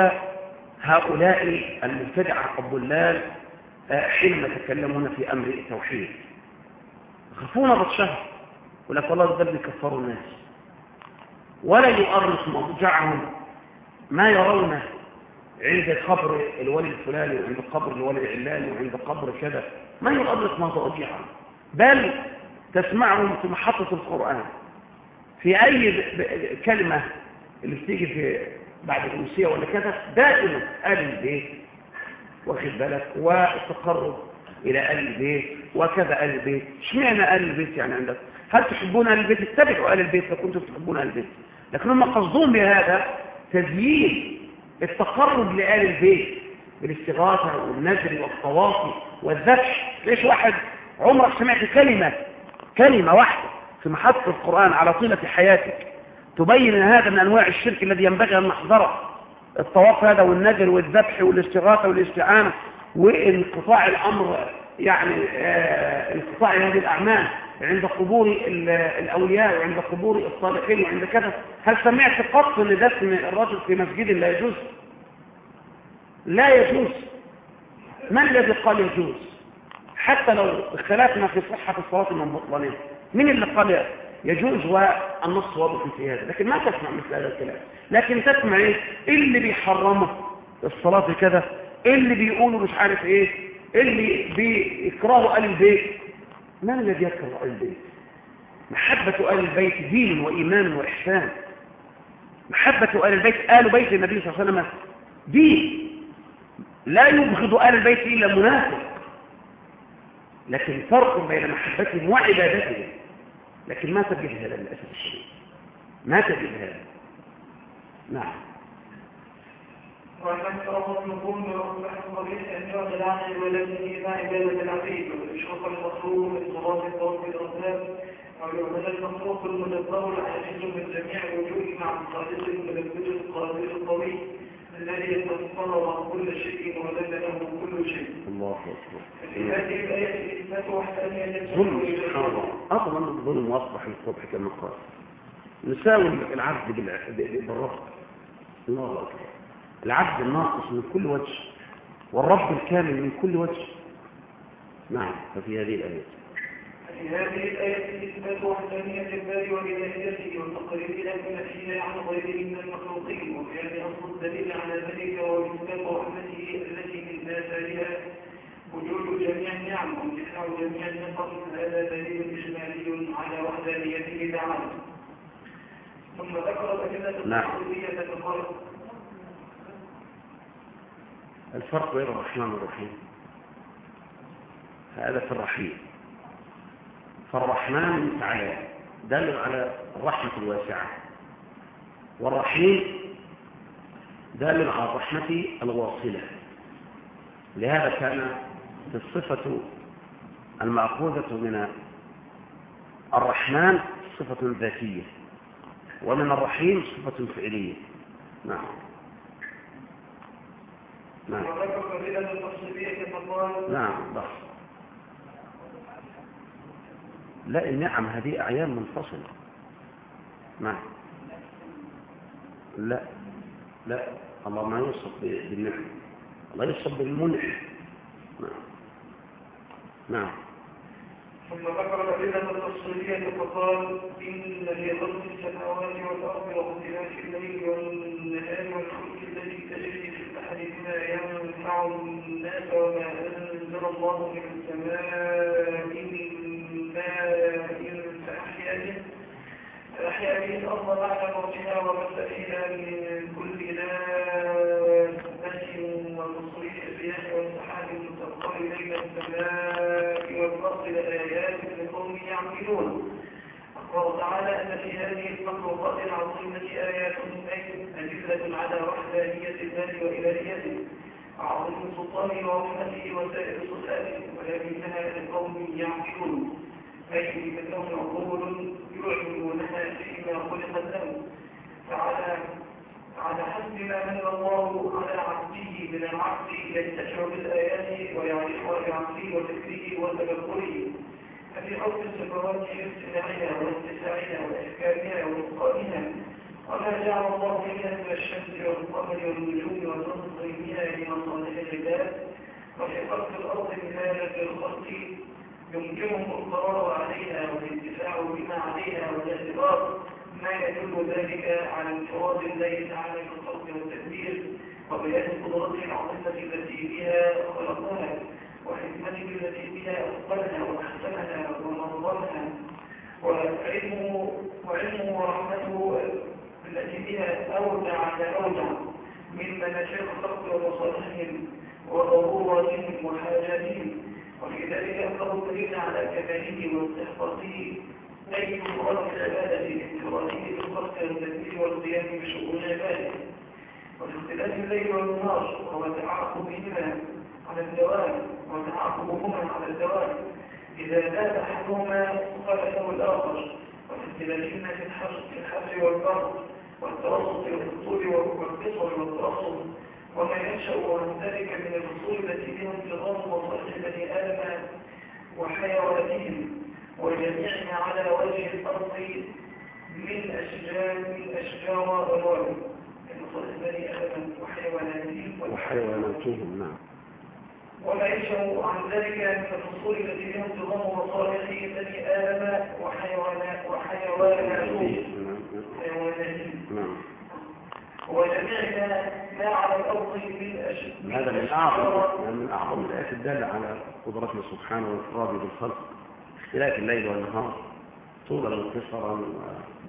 Speaker 1: هؤلاء المبتدعه الضلال حينما يتكلمون في أمر التوحيد. يخافون بطشها يقول لك والله ده بيكفروا الناس. ولا يؤرخ مضجعهم ما يرونه عند قبر الولي الفلاني وعند قبر الولي العلاني وعند قبر كذا ما يؤرخ مضاجعهم. بل تسمعهم في محطة القرآن في أي كلمة اللي بتيجي في بعد الأمسية ولا كذا دائما آل البيت واخد بالك والتقرب إلى آل البيت وكذا آل البيت. اشمعنى آل البيت يعني عندك؟ هل تحبون آل البيت؟ اتبعوا آل البيت لو كنتم تحبون آل البيت. لكن هم قصدون بهذا تزيين التقرب لآل البيت بالاستغاثة والنذر والطواف والذبح. ليش واحد عمرك سمعت كلمة كلمة واحدة في محطة القرآن على طيلة حياتك؟ تبين إن هذا من أنواع الشرك الذي ينبغي أن نحذره. الطواف هذا والنذر والذبح والاستغاثة والاستعانة وانقطاع الأمر يعني آه انقطاع هذه الأعمال عند قبور ال- الأولياء وعند قبور الصالحين وعند كذا. هل سمعت قط ان دفن الرجل في مسجد لا يجوز؟ لا يجوز. من الذي قال يجوز؟ حتى لو اختلفنا في صحة الصلاة من بطلانها من اللي قال يجوز والنص واضح في هذا لكن ما تسمع مثل هذا الكلام. لكن تسمع إيه؟ اللي بيحرمه. الصلاة كذا. اللي بيقولوا مش عارف إيه؟ اللي بيكرهوا آل البيت. من الذي يكره آل البيت؟ محبة آل البيت دين وإيمان وإحسان. محبة آل البيت آل بيت النبي صلى الله عليه وسلم دين. لا يبغض آل البيت إلا منافق. لكن فرق بين محبتهم وعبادتهم. لكن ما تجد هذا للأسف الشديد. ما تجد هذا. نعم.
Speaker 2: ومن فرض النقوم ورفع القبيح أن يعد العقل ولده ما عبادة العقيد. والإشراق المخلوق من صلاة الضوء الأصنام أو يعمل المخلوق المدبر العاجز من جميع الوجوه مع الخالق الملبس القادر القوي الذي يتصرف كل شيء ولد له كل شيء.
Speaker 1: الله أكبر. ظلم سبحان الله. أظلم الظلم وأصبح الصبح كما قال. نساوي العبد بالرب الله أكبر. العبد الناقص من كل وجه والرب الكامل من كل وجه. نعم ففي هذه الآية.
Speaker 2: في هذه الآية إثبات وحدانية الباري وإلهيته والتقريب إلى نفسه عن غيره من المخلوقين. وفي هذه أصل الدليل على ذلك هو إثبات رحمته التي من آثارها وجود جميع النعم وانتفاع جميع النقم هذا دليل إجمالي على وحدانيته تعالى. ثم ذكر أدلة. التقريبية الفرق
Speaker 1: الفرق بين الرحمن والرحيم. هذا في الرحيم. فالرحمن تعالى دل على الرحمة الواسعة. والرحيم دال على الرحمة الواصلة. لهذا كان في الصفة المأخوذة من الرحمن صفة ذاتية ومن الرحيم صفة فعلية. نعم. نعم. نعم بس. لا النعم هذه أعيان منفصلة. نعم. لا لا الله ما يوصف بالنعم. الله يوصف بالمنح. نعم. نعم.
Speaker 2: ثم ذكر الأدلة التفصيلية فقال إن في خلق السماوات والأرض واختلاف الليل والنهار والفلك التي تجري في البحر بما ينفع الناس وما أنزل الله من السماء من ماء فأحيا به. فأحيا به الأرض بعد موتها وبث فيها من كل دابة أخبر تعالى أن في هذه المخلوقات العظيمة آيات أي أدلة على وحدانية الله وإلهيته. عظيم سلطانه ورحمته وسائر صفاته ولكنها لقوم يعقلون. أي لهم عقول يعلمونها فيما خلقت لهم فعلى على حسب ما من الله على عبده من العبد يستشعر بالآيات ويعرفها بعقله وفكره وتدبره ففي خلق السماوات باستماعها واتساعها وإحكامها وإتقانها وما جعل الله فيها من الشمس والقمر والنجوم وتنظيمها لمصالح العباد. وفي خلق الأرض آيات الخلق. يمكنهم القرار عليها والانتفاع بما عليها والاعتبار ما يدل ذلك على انفراد الله تعالى في الخلق والتدبير. وبيان قدرته العظيمة التي بها خلقها وحكمته التي بها أتقنها وأحسنها ونظمها وعلمه وعلمه ورحمته التي بها أودع على أودع من مناشير الخلق ومصالحهم وضروراتهم وحاجاتهم. وفي ذلك أكثر الدليل على كماله واستحقاقه. أي مقرب العبادة لانفراده بالخلق والتدبير والقيام بشؤون عباده. وفي اختلاف الليل والنهار وتعاقبهما على الدوام وتعاقبهما على الدوام إذا زاد أحدهما خلفه الآخر وفي اختلافهما في الحر في الحر والبرد والتوسط والطول والقصر والتوسط. وما ينشأ عن ذلك من الفصول التي بها انتظام مصالح بني آدم وحيواناتهم وجميعها على وجه الأرض من أشجار من أشجار ونوع مصالح بني آدم وحيواناتهم.
Speaker 1: وحيواناتهم نعم.
Speaker 2: وما ينشأ عن ذلك من الفصول التي بها انتظام مصالح بني آدم وحيوانات حيواناتهم
Speaker 1: نعم.
Speaker 2: وجميعنا ما على الأرض من أشد
Speaker 1: هذا من أعظم من أعظم الآيات الدالة على قدرته سبحانه وإفراده بالخلق. اختلاف الليل والنهار طولا وقصرا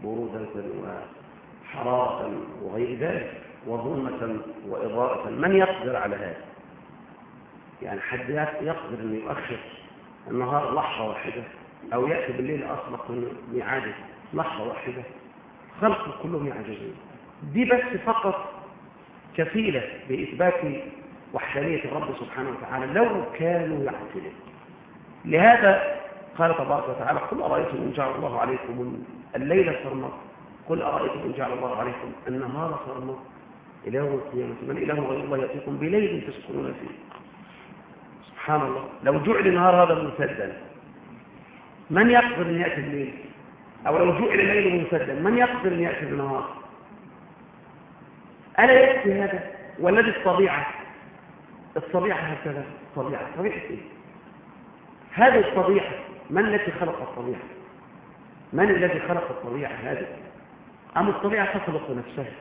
Speaker 1: وبرودة وحرارة وغير ذلك وظلمة وإضاءة. من يقدر على هذا؟ يعني حد يقدر أن يؤخر النهار لحظة واحدة أو يأتي بالليل أسبق من ميعاده لحظة واحدة. خلق كلهم يعجزون. دي بس فقط كفيلة بإثبات وحدانية الرب سبحانه وتعالى لو كانوا يعقلون. لهذا قال تبارك وتعالى قل أرأيتم إن جعل الله عليكم الليل سرمدا قل أرأيتم إن جعل الله عليكم النهار إلى يوم القيامة من إله غير الله يأتيكم بليل تسكنون فيه. سبحان الله. لو جعل النهار هذا ممتدا من يقدر أن يأتي الليل؟ أو لو جعل الليل ممتدا من يقدر أن يأتي النهار ألا يكفي هذا؟ والذي الطبيعة؟ الطبيعة هكذا الطبيعة طبيعة إيه؟ هذه الطبيعة من الذي خلق الطبيعة؟ من الذي خلق الطبيعة هذه؟ أم الطبيعة تخلق نفسها؟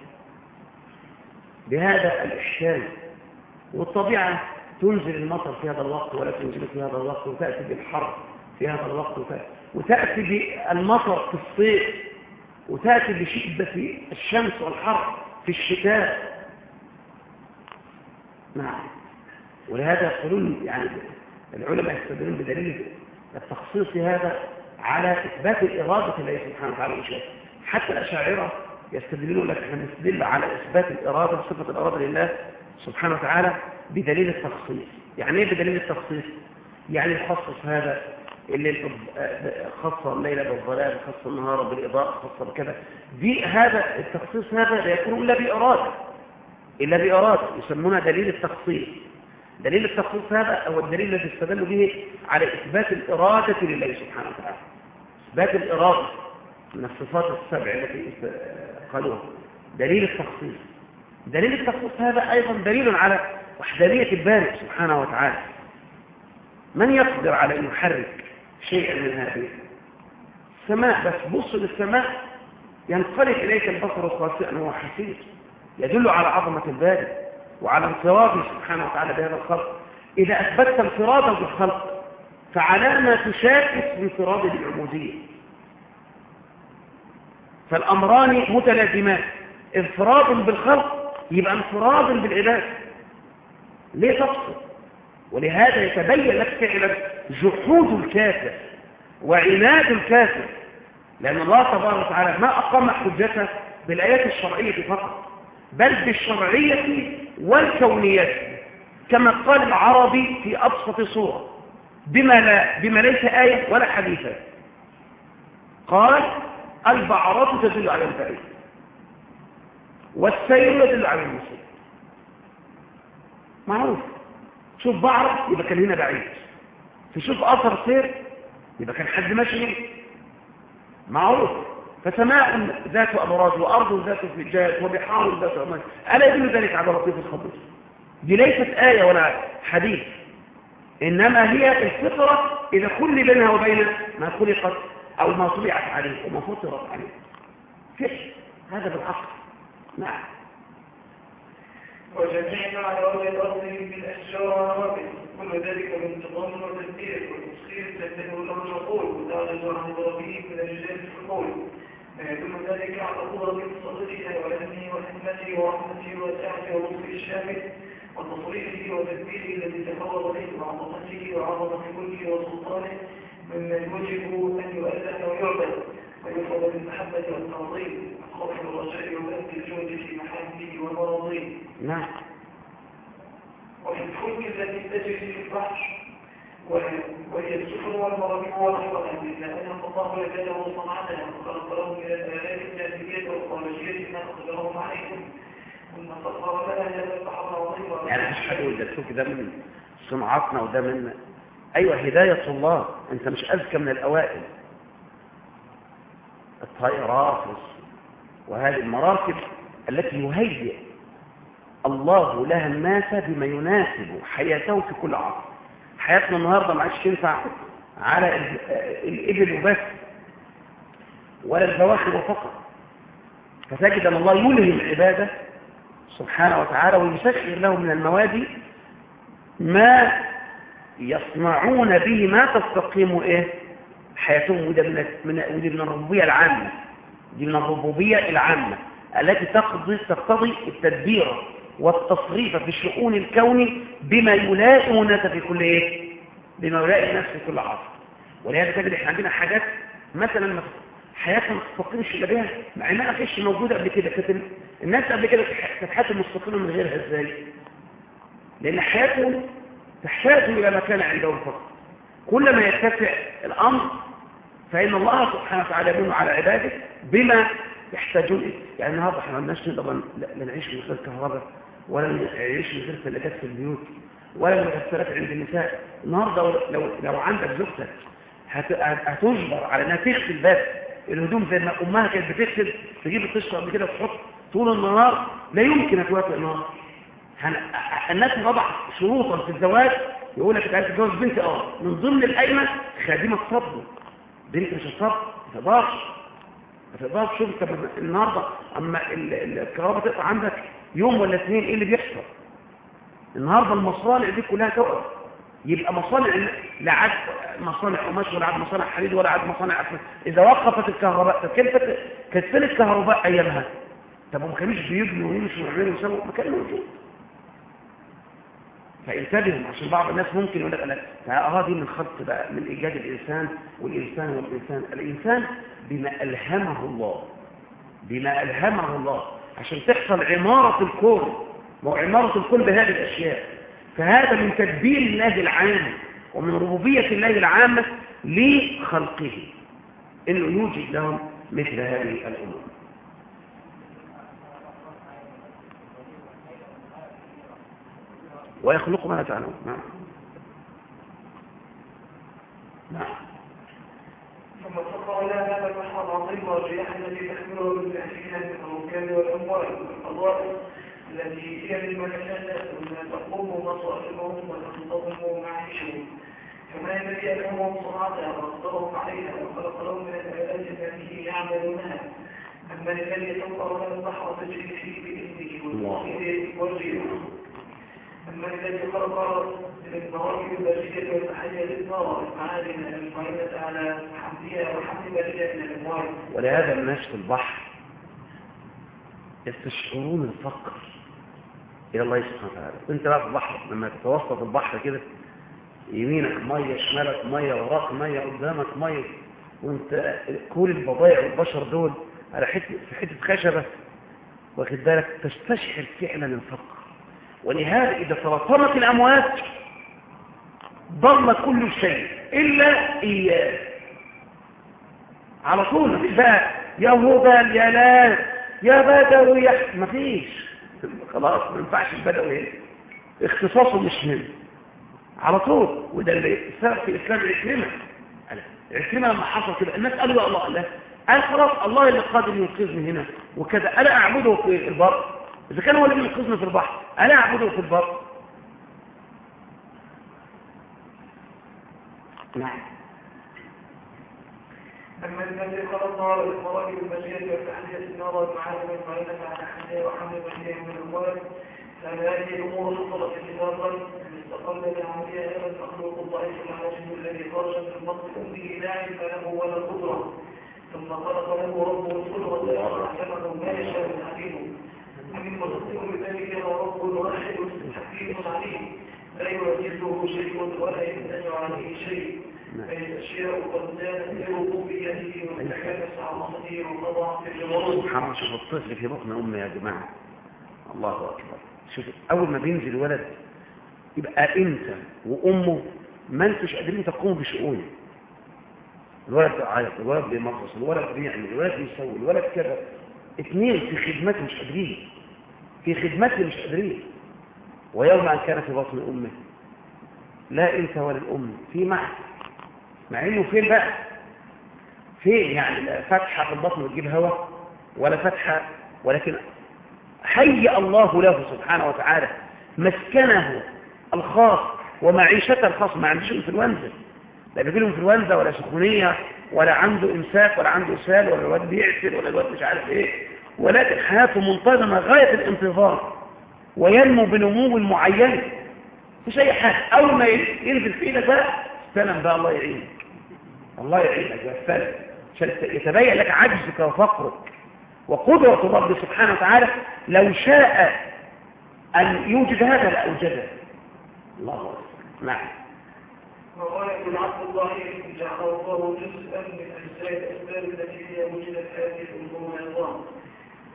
Speaker 1: بهذا الإحسان والطبيعة تنزل المطر في هذا الوقت ولا تنزل في هذا الوقت وتأتي بالحر في هذا الوقت وتأتي بالمطر في الصيف وتأتي بشدة الشمس والحر في الشتاء. نعم. ولهذا يقولون يعني العلماء يستدلون بدليل التخصيص هذا على إثبات الإرادة لله سبحانه وتعالى حتى الأشاعرة يستدلون لك إحنا نستدل على إثبات الإرادة صفة الإرادة لله سبحانه وتعالى بدليل التخصيص. يعني إيه بدليل التخصيص؟ يعني يخصص هذا اللي خص الليل بالظلام خص النهار بالإضاءة خص بكذا. دي هذا التخصيص هذا لا يكون إلا بإرادة إلا بإرادة يسمونها دليل التخصيص. دليل التخصيص هذا هو الدليل الذي استدلوا به على إثبات الإرادة لله سبحانه وتعالى. إثبات الإرادة. من الصفات السبع التي قالوها. دليل التخصيص. دليل التخصيص هذا أيضا دليل على وحدانية البارئ سبحانه وتعالى. من يقدر على أن يحرك شيئا من هذه؟ السماء بس بص للسماء ينقلب إليك البصر خاسئا وهو حسير يدل على عظمة البارئ وعلى انفراده سبحانه وتعالى بهذا الخلق. إذا أثبتت انفراده بالخلق فعلى ما تشاكس بانفراده بالعبودية. فالأمران متلازمان. انفراد بالخلق يبقى انفراد بالعباد. ليه تفصل ولهذا يتبين لك فعلا جحود الكافر وعناد الكافر. لأن الله تبارك وتعالى ما أقام حجته بالآيات الشرعية فقط بل بالشرعية والكونية. كما قال العربي في أبسط صورة بما, لا بما ليس آية ولا حديثة قال البعرات تدل على البعيد والسير يدل على المسير معروف. شوف بعرة يبقى كان هنا بعيد. تشوف أثر سير يبقى كان حد ماشي معروف. فسماء ذات أبراج وأرض ذات فجاج وبحار ذات أماج ألا يدل ذلك على لطيف الخبير. دي ليست آية ولا حديث. إنما هي الفطرة إذا كل بينها وبين ما خلقت أو ما طبعت عليه وما فطرت عليه. فقه هذا بالعقل نعم.
Speaker 2: وجميع على وجه الأرض بالأشجار والروابط كل ذلك من تضمن وتدبير والتسخير تنتهي له العقول وتعرض عن ضربه من أجزاء الحقول يدل ذلك على قدرة صدقه وعلمه وحكمته ورحمته وسعته ولطفه الشامل وتصريفه وتدبيره الذي تفرض به وعظمته وعظمة ملكه وسلطانه ممن يجب أن يؤلف ويعبد ويفضل بالمحبة والتعظيم والخوف والرجاء وبذل الجهد في محامده ومراضيه
Speaker 1: نعم.
Speaker 2: وفي الفلك التي تجري في البحر وهي السفن والمراكب ونحوها لأن الله يجعله صنعتها وخلق لهم من الآلات الجاهلية والخارجية ما أقدرهم عليكم ثم سخر لنا هذا البحر العظيم
Speaker 1: يعني مش هقول ده شوف ده من صنعاتنا وده من أيوة هداية الله. أنت مش أذكى من الأوائل. الطائرات وهذه المراكب التي يهيئ الله لها الناس بما يناسب حياته في كل عصر حياتنا النهاردة ما عادش تنفع على الإبل وبس ولا البواخر فقط. فتجد أن الله يلهم العبادة سبحانه وتعالى ويسخر لهم من المواد ما يصنعون به ما تستقيم إيه؟ حياتهم. وده من من من الربوبية العامة. دي من الربوبية العامة التي تقضي تقتضي التدبير والتصريف في شؤون الكون بما يلائم الناس في كل إيه؟ بما يلائم الناس في كل عصر. ولهذا تجد إحنا عندنا حاجات مثلا حياتنا ما تستقيمش إلا بها مع إنها ما كانتش موجودة قبل كده. كانت الناس قبل كده كانت حياتهم مستقيمه من غيرها إزاي؟ لأن حياتهم تحتاج إلى مكان عندهم فقط. كلما يتسع الأمر فإن الله سبحانه وتعالى يمن على عباده بما يحتاجون يعني النهارده إحنا ما عندناش نقدر لا نعيش من غير كهرباء ولا نعيش من غير ثلاجات في البيوت ولا مغسلات عند النساء. النهارده لو لو عندك زوجتك هتجبر على إنها تغسل بس الهدوم زي ما أمها كانت بتغسل تجيب القشرة قبل كده تحط طول النهار لا يمكن أن توافق النهار الناس وضع شروطا في الزواج يقول لك عايز تتجوز بنت آه. من ضمن القايمة خادمة الصبر بنت مش الصبر ما تقدرش. ما تقدرش. شوف انت النهارده أما الكهرباء تقطع عندك يوم ولا اثنين إيه اللي بيحصل؟ النهارده المصانع دي كلها توقف يبقى مصانع لا عاد مصانع قماش ولا عاد مصانع حديد ولا عاد مصانع أسماء إذا وقفت الكهرباء طب كيف فين الكهرباء أيامها؟ طب ما كانوش بيبنوا ويمشوا ويعملوا ويسووا ما كان موجود. فانتبهوا عشان بعض الناس ممكن يقول لك أنا آه دي من خلق بقى من إيجاد الإنسان والإنسان والإنسان. الإنسان بما ألهمه الله بما ألهمه الله. عشان تحصل عمارة الكون وعماره الكون بهذه الأشياء. فهذا من تدبير الله العام ومن ربوبية الله العامة لخلقه. إنه يوجد لهم مثل هذه الأمور. ويخلق ما لا تعلمون نعم.
Speaker 2: نعم. ثم صفى إلى هذا البحر العظيم والرياح التي تحمله من أهلها من الركاب والأموال والفضائل التي هي مما كانت تقوم مصائبهم وتخطبهم معيشهم. كما ينبغي لهم صنعتها وأصدرهم عليها وخلق لهم من الآلات التي يعملونها. أما الذي يتوقع من البحر تجري فيه بإذنه والريح الذي خلق البشرية والتحية للنار المعينة على حمدها وحمد بشرية من الأموال
Speaker 1: ولهذا الناس في البحر يستشعرون الفقر إلى الله سبحانه وتعالى. انت بقى في البحر لما تتوسط البحر كده يمينك مية شمالك مية وراك مية قدامك مية وأنت كل البضائع والبشر دول على حتة في حتة خشبة واخد بالك؟ تستشعر فعلا الفقر. ولهذا إذا تلاطمت الأموات ضل كل شيء إلا إياه. على طول مفيش بقى يا هبل يا لا يا بدوي يا مفيش خلاص ما ينفعش البدوي هنا. اختصاصه مش منه على طول وده اللي صار في الاسلام عكرمه عكرمه لما حصل كده الناس قالوا يا الله لا خلاص الله اللي قادر ينقذني هنا. وكذا أنا أعبده في البر. إذا كان هو اللي ينقذني في البحر أنا اعبده في البر نعم.
Speaker 2: أما الذي خلق نار المجيئة والتحديث النار والمعادن المعينة على حمدها وحمد بشرية من الأموال فأن هذه الأمور حصلت اتفاقا استقل بعملها هذا المخلوق الضعيف العاجز الذي خرج من بطن أمه لا علم له ولا قدرة. ثم خلق له ربه القدرة وأحكمه ما يشاء حكيمه تصديق بذلك رب واحد حكيم عليم لا يعجزه شيء ولا يمتنع عليه شيء في
Speaker 1: شوف الطفل في بطن أمه يا جماعة. الله أكبر. شوف أول ما بينزل ولد يبقى أنت وأمه ما انتش قادرين تقوموا بشؤونه الولد بيعيط الولد بيمغص الولد بيعمل الولد بيسوي الولد كذا. اثنين في خدمته مش قادرين. في خدمته مش قادرين ويوم أن كان في بطن أمه. لا أنت ولا الأم في معه مع إنه فين بقى؟ فين يعني لا فتحة في البطن وتجيب هواء ولا فتحة ولكن هيأ الله له سبحانه وتعالى مسكنه الخاص ومعيشته الخاصة ما عندوش إنفلونزا. لا بيجي له إنفلونزا ولا سخونية ولا عنده إمساك ولا عنده اسهال ولا الواد بيعسل ولا الواد مش عارف إيه. ولكن حياته منتظمة غاية الانتظام وينمو بنمو معين. مش أي حاجة. أول ما ينزل في إيدك بقى استلم بقى الله يعينك. الله يعينك ويستلم عشان يتبين لك عجزك وفقرك وقدرة الرب سبحانه وتعالى. لو شاء أن يوجد هذا لأوجده. الله أكبر. نعم.
Speaker 2: ابن عبد الله جعل الله جزءا من أجزاء الأسباب التي هي وجدت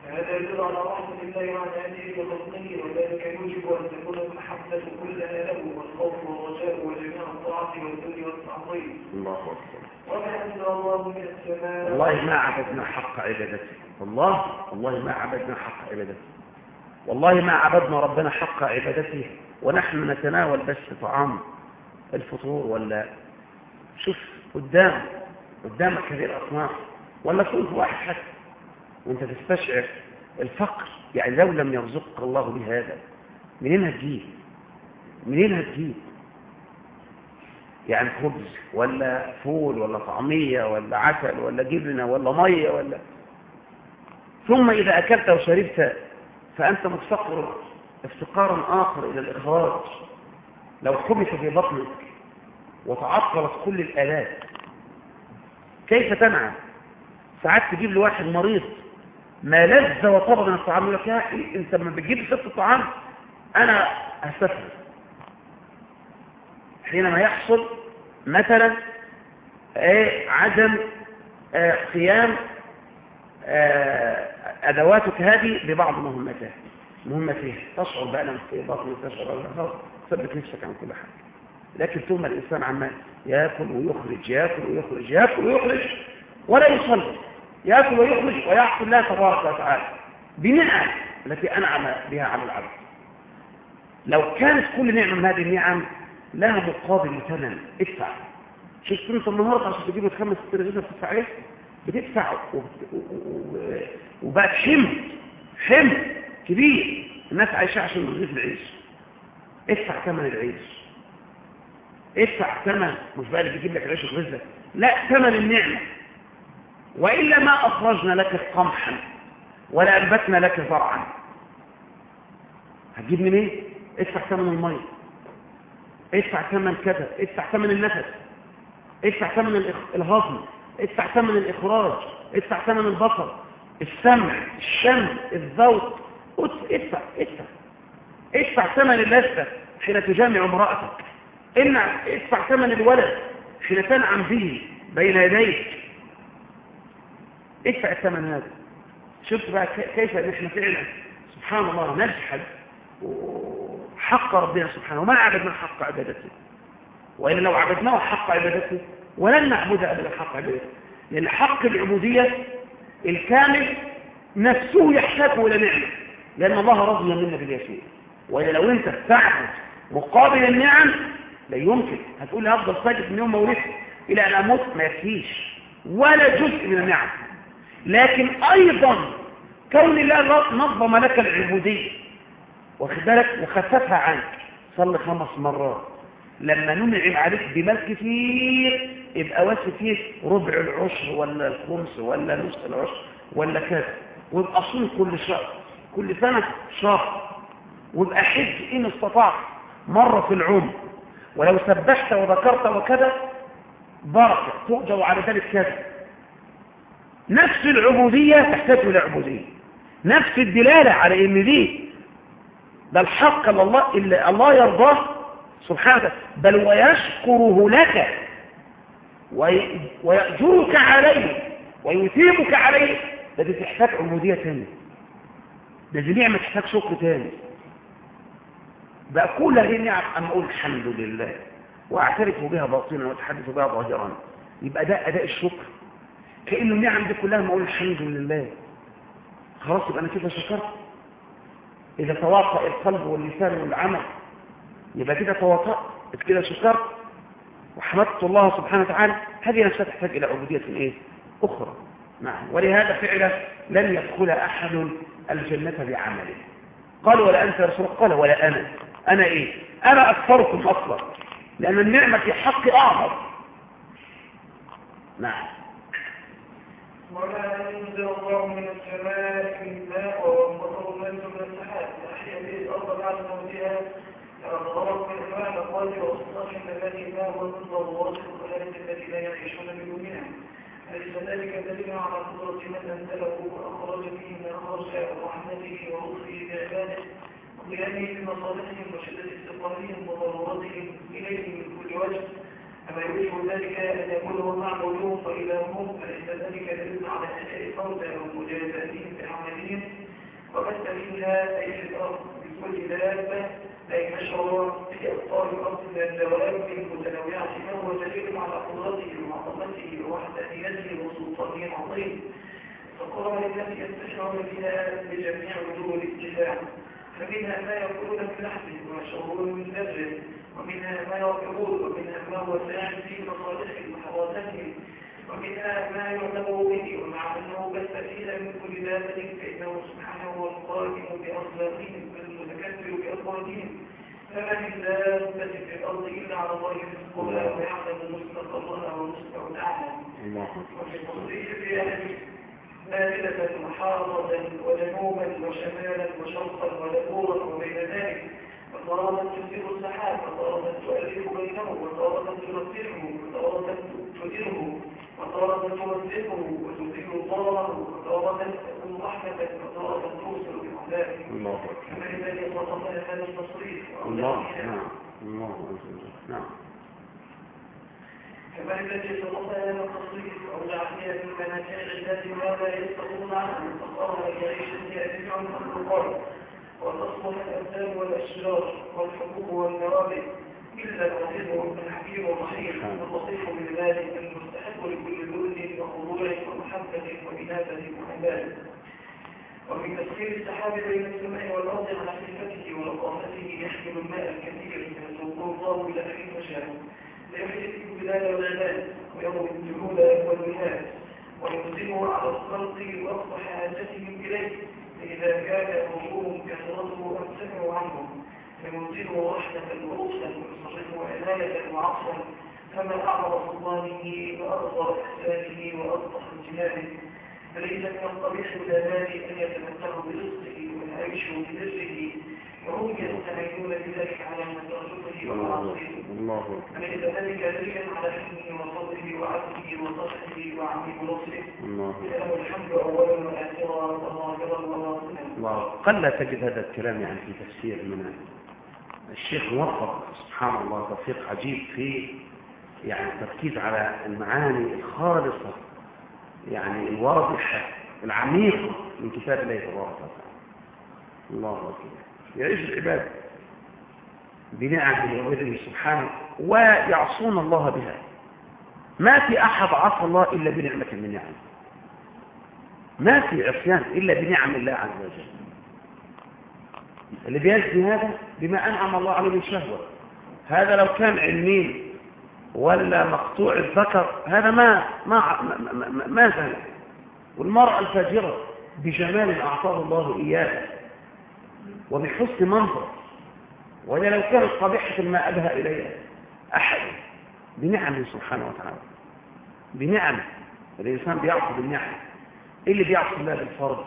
Speaker 2: هذا يدل على رحمة الله وعنايته وفضله وذلك يوجب أن تكون المحبة كلها له والخوف والرجاء وجميع الطاعة والذل والتعظيم.
Speaker 1: الله أكبر.
Speaker 2: وما أنزل الله من السماء
Speaker 1: والله ما عبدنا حق عبادته والله والله ما عبدنا حق عبادته والله ما عبدنا ربنا حق عبادته. ونحن نتناول بس طعام الفطور ولا؟ شوف قدام قدامك هذه الأصناف ولا صنف واحد حتى وانت تستشعر الفقر يعني لو لم يرزقك الله بهذا منين هتجيب؟ منين هتجيب؟ يعني خبز ولا فول ولا طعمية ولا عسل ولا جبنة ولا مية ولا ثم إذا أكلت وشربت فأنت مفتقر افتقارا آخر إلى الإخراج. لو حبس في بطنك وتعطلت كل الآلات كيف تنعم؟ ساعات تجيب لواحد مريض ما لذ وطاب من الطعام. يقول لك يا أخي أنت لما بتجيب ست الطعام أنا هستفر حينما يحصل مثلا إيه عدم آه قيام آه أدواتك هذه ببعض مهمتها. مهمتها تشعر بألم في بطنك تشعر ثبت نفسك عن كل حاجة. لكن ثم الإنسان عمال يأكل ويخرج يأكل ويخرج يأكل ويخرج ولا يصلي. يأكل ويخرج ويعصي الله تبارك وتعالى بنعم التي أنعم بها على العبد. لو كانت كل نعمة من هذه النعم لها مقابل ثمن ادفع. شفت انت النهارده عشان تجيب الخمس ست رغيفة بتدفع إيه؟ بتدفع وبقت حمل حمل كبير. الناس عايشة عشان رغيف العيش. ادفع ثمن العيش. ادفع ثمن مش بقى اللي بيجيب لك العيش ويخبز لا ثمن النعمة. وإلا ما أخرجنا لك قمحا ولا انبتنا لك زرعا. هتجيب منين؟ إيه؟ ادفع ثمن المية. ادفع ثمن كذا ادفع ثمن النفس. ادفع ثمن الهضم. ادفع ثمن الإخراج. ادفع ثمن البصر. السمع الشم الذوق. ادفع ادفع. ادفع ثمن اللذة حين تجامع امرأتك. ادفع ثمن الولد حين تنعم به بين يديك. ادفع الثمن هذا؟ شفت بقى كيف إن إحنا فعلا؟ سبحان الله نجحد حق ربنا سبحانه وما عبدنا حق عبادته. وإلا لو عبدناه حق عبادته ولن نعبد أبدا حق عبادته. لأن حق العبودية الكامل نفسه يحتاج إلى نعمة لأن الله رضي منا باليسير. وإلا لو أنت تعبد مقابل النعم لا يمكن هتقول لي هفضل ساجد من يوم ما ولدت إلى أن أموت؟ ما يكفيش. ولا جزء من النعم. لكن أيضا كون الله نظم لك العبودية. واخد بالك؟ وخففها عنك. صلي خمس مرات. لما ننعم عليك بمال كتير يبقى واسي فيه ربع العشر ولا الخمس ولا نص العشر ولا كذا. ويبقى صوم كل شهر. كل سنة شهر. ويبقى حج إن استطعت. مرة في العمر. ولو سبحت وذكرت وكذا بركة. تؤجر على ذلك كذا. نفس العبودية تحتاج إلى عبودية. نفس الدلالة على إن دي ده الحق الله, اللي الله يرضاه سبحانه. بل ويشكره لك ويأجرك عليه ويثيبك عليه. ده دي تحتاج عبودية تانية. ده دي نعمة تحتاج شكر تاني. بقى كل هذه النعم أما أقول الحمد لله؟ وأعترف بها باطنا وأتحدث بها ظاهرا. يبقى ده أداء الشكر. كأنه النعم دي كلها ما أقول الحمد لله. خلاص يبقى أنا كده شكرت. إذا تواطأ القلب واللسان والعمل يبقى كده تواطأت كده شكرت. وحمدت الله سبحانه وتعالى. هذه نفسها تحتاج إلى عبودية إيه؟ أخرى. نعم. ولهذا فعلا لن يدخل أحد الجنة بعمله. قال ولا أنت يا رسول الله. قال ولا أنا. أنا إيه؟ أنا أكثركم أصلا. لأن النعمة في حق أعظم. نعم.
Speaker 2: وما أنزل الله من السماء من ماء والمطر منزل من السحاب أحيا به الأرض بعد موتها. كما ضرب من الماء القادر والصلاح الذي ما هو ضد الله وكذلك الذين يعيشون بدونها أليس ذلك دليل على قدرة من أنزله وأخرج فيه من خرج ورحمته ولطفه بعباده وقيامه بمصالحهم وشدة استقامتهم وضرورتهم إليه من كل وجه. أما يوجب ذلك أن يكون هو معبودون وإلههم فليس ذلك دليل على أداء فرد ومجازاتهم بأعمالهم وبث فيها أي في الأرض بكل دابة أي نشر في أبطال الأرض من الدواب المتنوعة فهو دليل على قدرته وعظمته ووحدانيته وسلطانه العظيم. فقرر التي يستشعر بها بجميع وجوه الاتساع فمنها ما يقولون من لحظه ويشعرون من ذره ومنها ما يركبون ومنها ما هو ساعد في مصالحهم وحواساتهم ومنها ما يعلم به ومع أنه بث فيها من كل دابه فإنه سبحانه هو القائم باخلاقهم المتكبر باقوالهم فما من دابة في الأرض إلا على الله رزقها ويعلم مستقرها ومستودعها وفي في اهله نازلة محارضة وجنوبا وشمالا وشرقا ودبورا وبين ذلك وتارة تثير السحاب وتارة تؤلف بينه وتارة ترتله وتارة تديره وتارة توزنه وتثير ضرره وتارة تكون رحمة وتارة توصل كما الذي وصف هذا التصريف
Speaker 1: الله نعم. الله عز وجل. نعم.
Speaker 2: كما الذي وصف هذا التصريف أوجع فيها في مناكير العباد ما لا يستطيعون عنه فصار يعيش فيها جميع المخلوقات وتصلح الأبدان والأشجار والحبوب والنوابل إلا الرحيم الحكيم الرحيم اللطيف بالذات المستحق لكل ذل وخضوع ومحبة وإنابة وعبادة ومن تسخير السحاب بين السماء والأرض على خفته ولطافته يحمل الماء الكثير فيسوقه الله إلى حين شاء ليحدث البلاد والعباد ويوم الجهود والوهاد وينزله على الخلق وقت حاجتهم إليه. فإذا كان وجوههم كثرته أم سمعوا عنهم. فينزله رحمة ولطفا ويصرفه عناية وعطفا فما أعظم سلطانه وأرضى إحسانه وألطف امتنانه فليس من القبيح الأمان أن يتمتعوا برزقه ويعيشوا ببره. بذلك على
Speaker 1: الله
Speaker 2: ذلك على وصحبه وعمه ونصره. له الحمد أولا وآخرا وظاهرا وباطنا
Speaker 1: الله قل تجد هذا الكلام يعني في تفسير من الشيخ موفق سبحان الله توفيق عجيب في يعني التركيز على المعاني الخالصة يعني الواضحة العميقة من كتاب الله تبارك وتعالى. الله أكبر. يعيش العباد بنعم وبره سبحانه ويعصون الله بها. ما في أحد عصى الله إلا بنعمة من نعم. ما في عصيان إلا بنعم الله عز وجل. اللي بيجزي هذا بما أنعم الله عليه من شهوة. هذا لو كان علمين ولا مقطوع الذكر هذا ما ما ما, ما, ما زال. والمرأة الفاجرة بجمال أعطاه الله إياه. وبحسن منظر. وهي لو كانت قبيحة ما أبهى إليها أحد بنعم سبحانه وتعالى. بنعم الإنسان بيعصي بالنعم اللي بيعصي الله بالفرج؟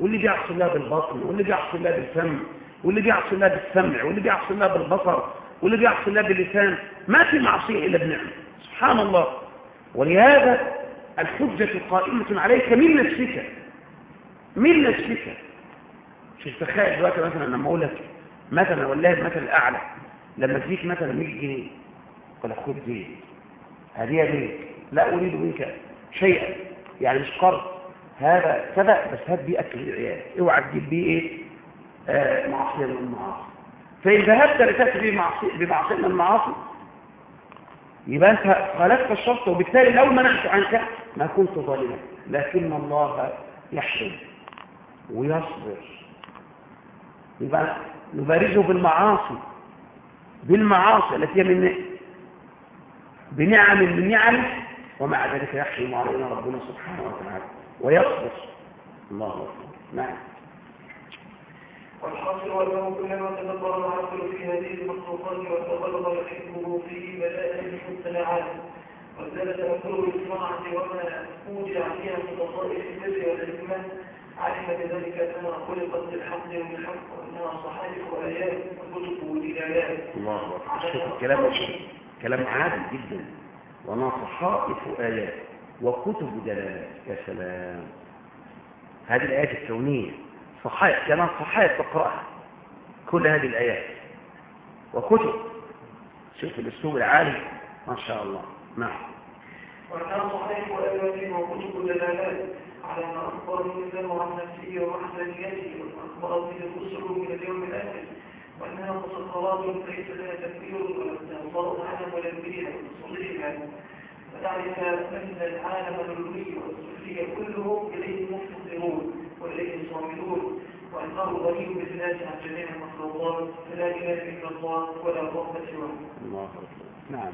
Speaker 1: واللي بيعصي الله بالبطن؟ واللي بيعصي الله بالفم؟ واللي بيعصي الله بالسمع؟ واللي بيعصي الله بالبصر؟ واللي بيعصي الله باللسان؟ ما في معصية إلا بنعمة. سبحان الله. ولهذا الحجة قائمة عليك من نفسك. من نفسك. مش تخيل دلوقتي مثلا لما أقول لك مثلا والله المثل الأعلى لما تديك مثلا 100 جنيه ولا خد دي هدية ليك لا أريد منك شيئا يعني مش قرض. هذا كذا بس هات بيه أكل العيال. اوعى تجيب بيه إيه؟ آه معصية من المعاصي. فإن ذهبت لتأتي بمعصية من المعاصي يبقى أنت خالفت الشرط وبالتالي لو منعت عنك ما كنت ظالما. لكن الله يحسن ويصبر. نبارزه بالمعاصي بالمعاصي التي من بنعم من نعم ومع ذلك يحرم علينا ربنا سبحانه وتعالى ويصبر الله أكبر. نعم.
Speaker 2: والحاصل أنه كلما تدبر العقل في هذه المخلوقات وتغلب يحبه في ملائكة المبتلعات وازداد تأثره بالصنعة وما أوجع فيها من بصائر البر والحكمة علم بذلك أنها خلقت بالحق وبالحق وأنها صحائف وآيات وكتب ودلالات
Speaker 1: الله أكبر. شوف الكلام كلام عادي جدا. ونصحائف آيات وكتب دلالات. يا سلام. هذه الآيات الكونية. صحائف كمان صحائف تقرأها. كل هذه الآيات. وكتب. شوف الأسلوب العالي. ما شاء الله. نعم.
Speaker 2: وكان صحيح آيات وكتب دلالات. على ما أخبر الإنسان عن نفسه ووحدانيته وأخبر به الرسل من اليوم الآخر وأنها مسخرات ليس لها تكبير ولا استنصار العالم ولا البيئة وتصليها فتعرف أن العالم العلوي والسفلي كلهم إليه مفتقرون وإليه صامدون وأنه غني بالناس عن جميع المخلوقات فلا إله إلا الله ولا رب سواه.
Speaker 1: الله أكبر. نعم.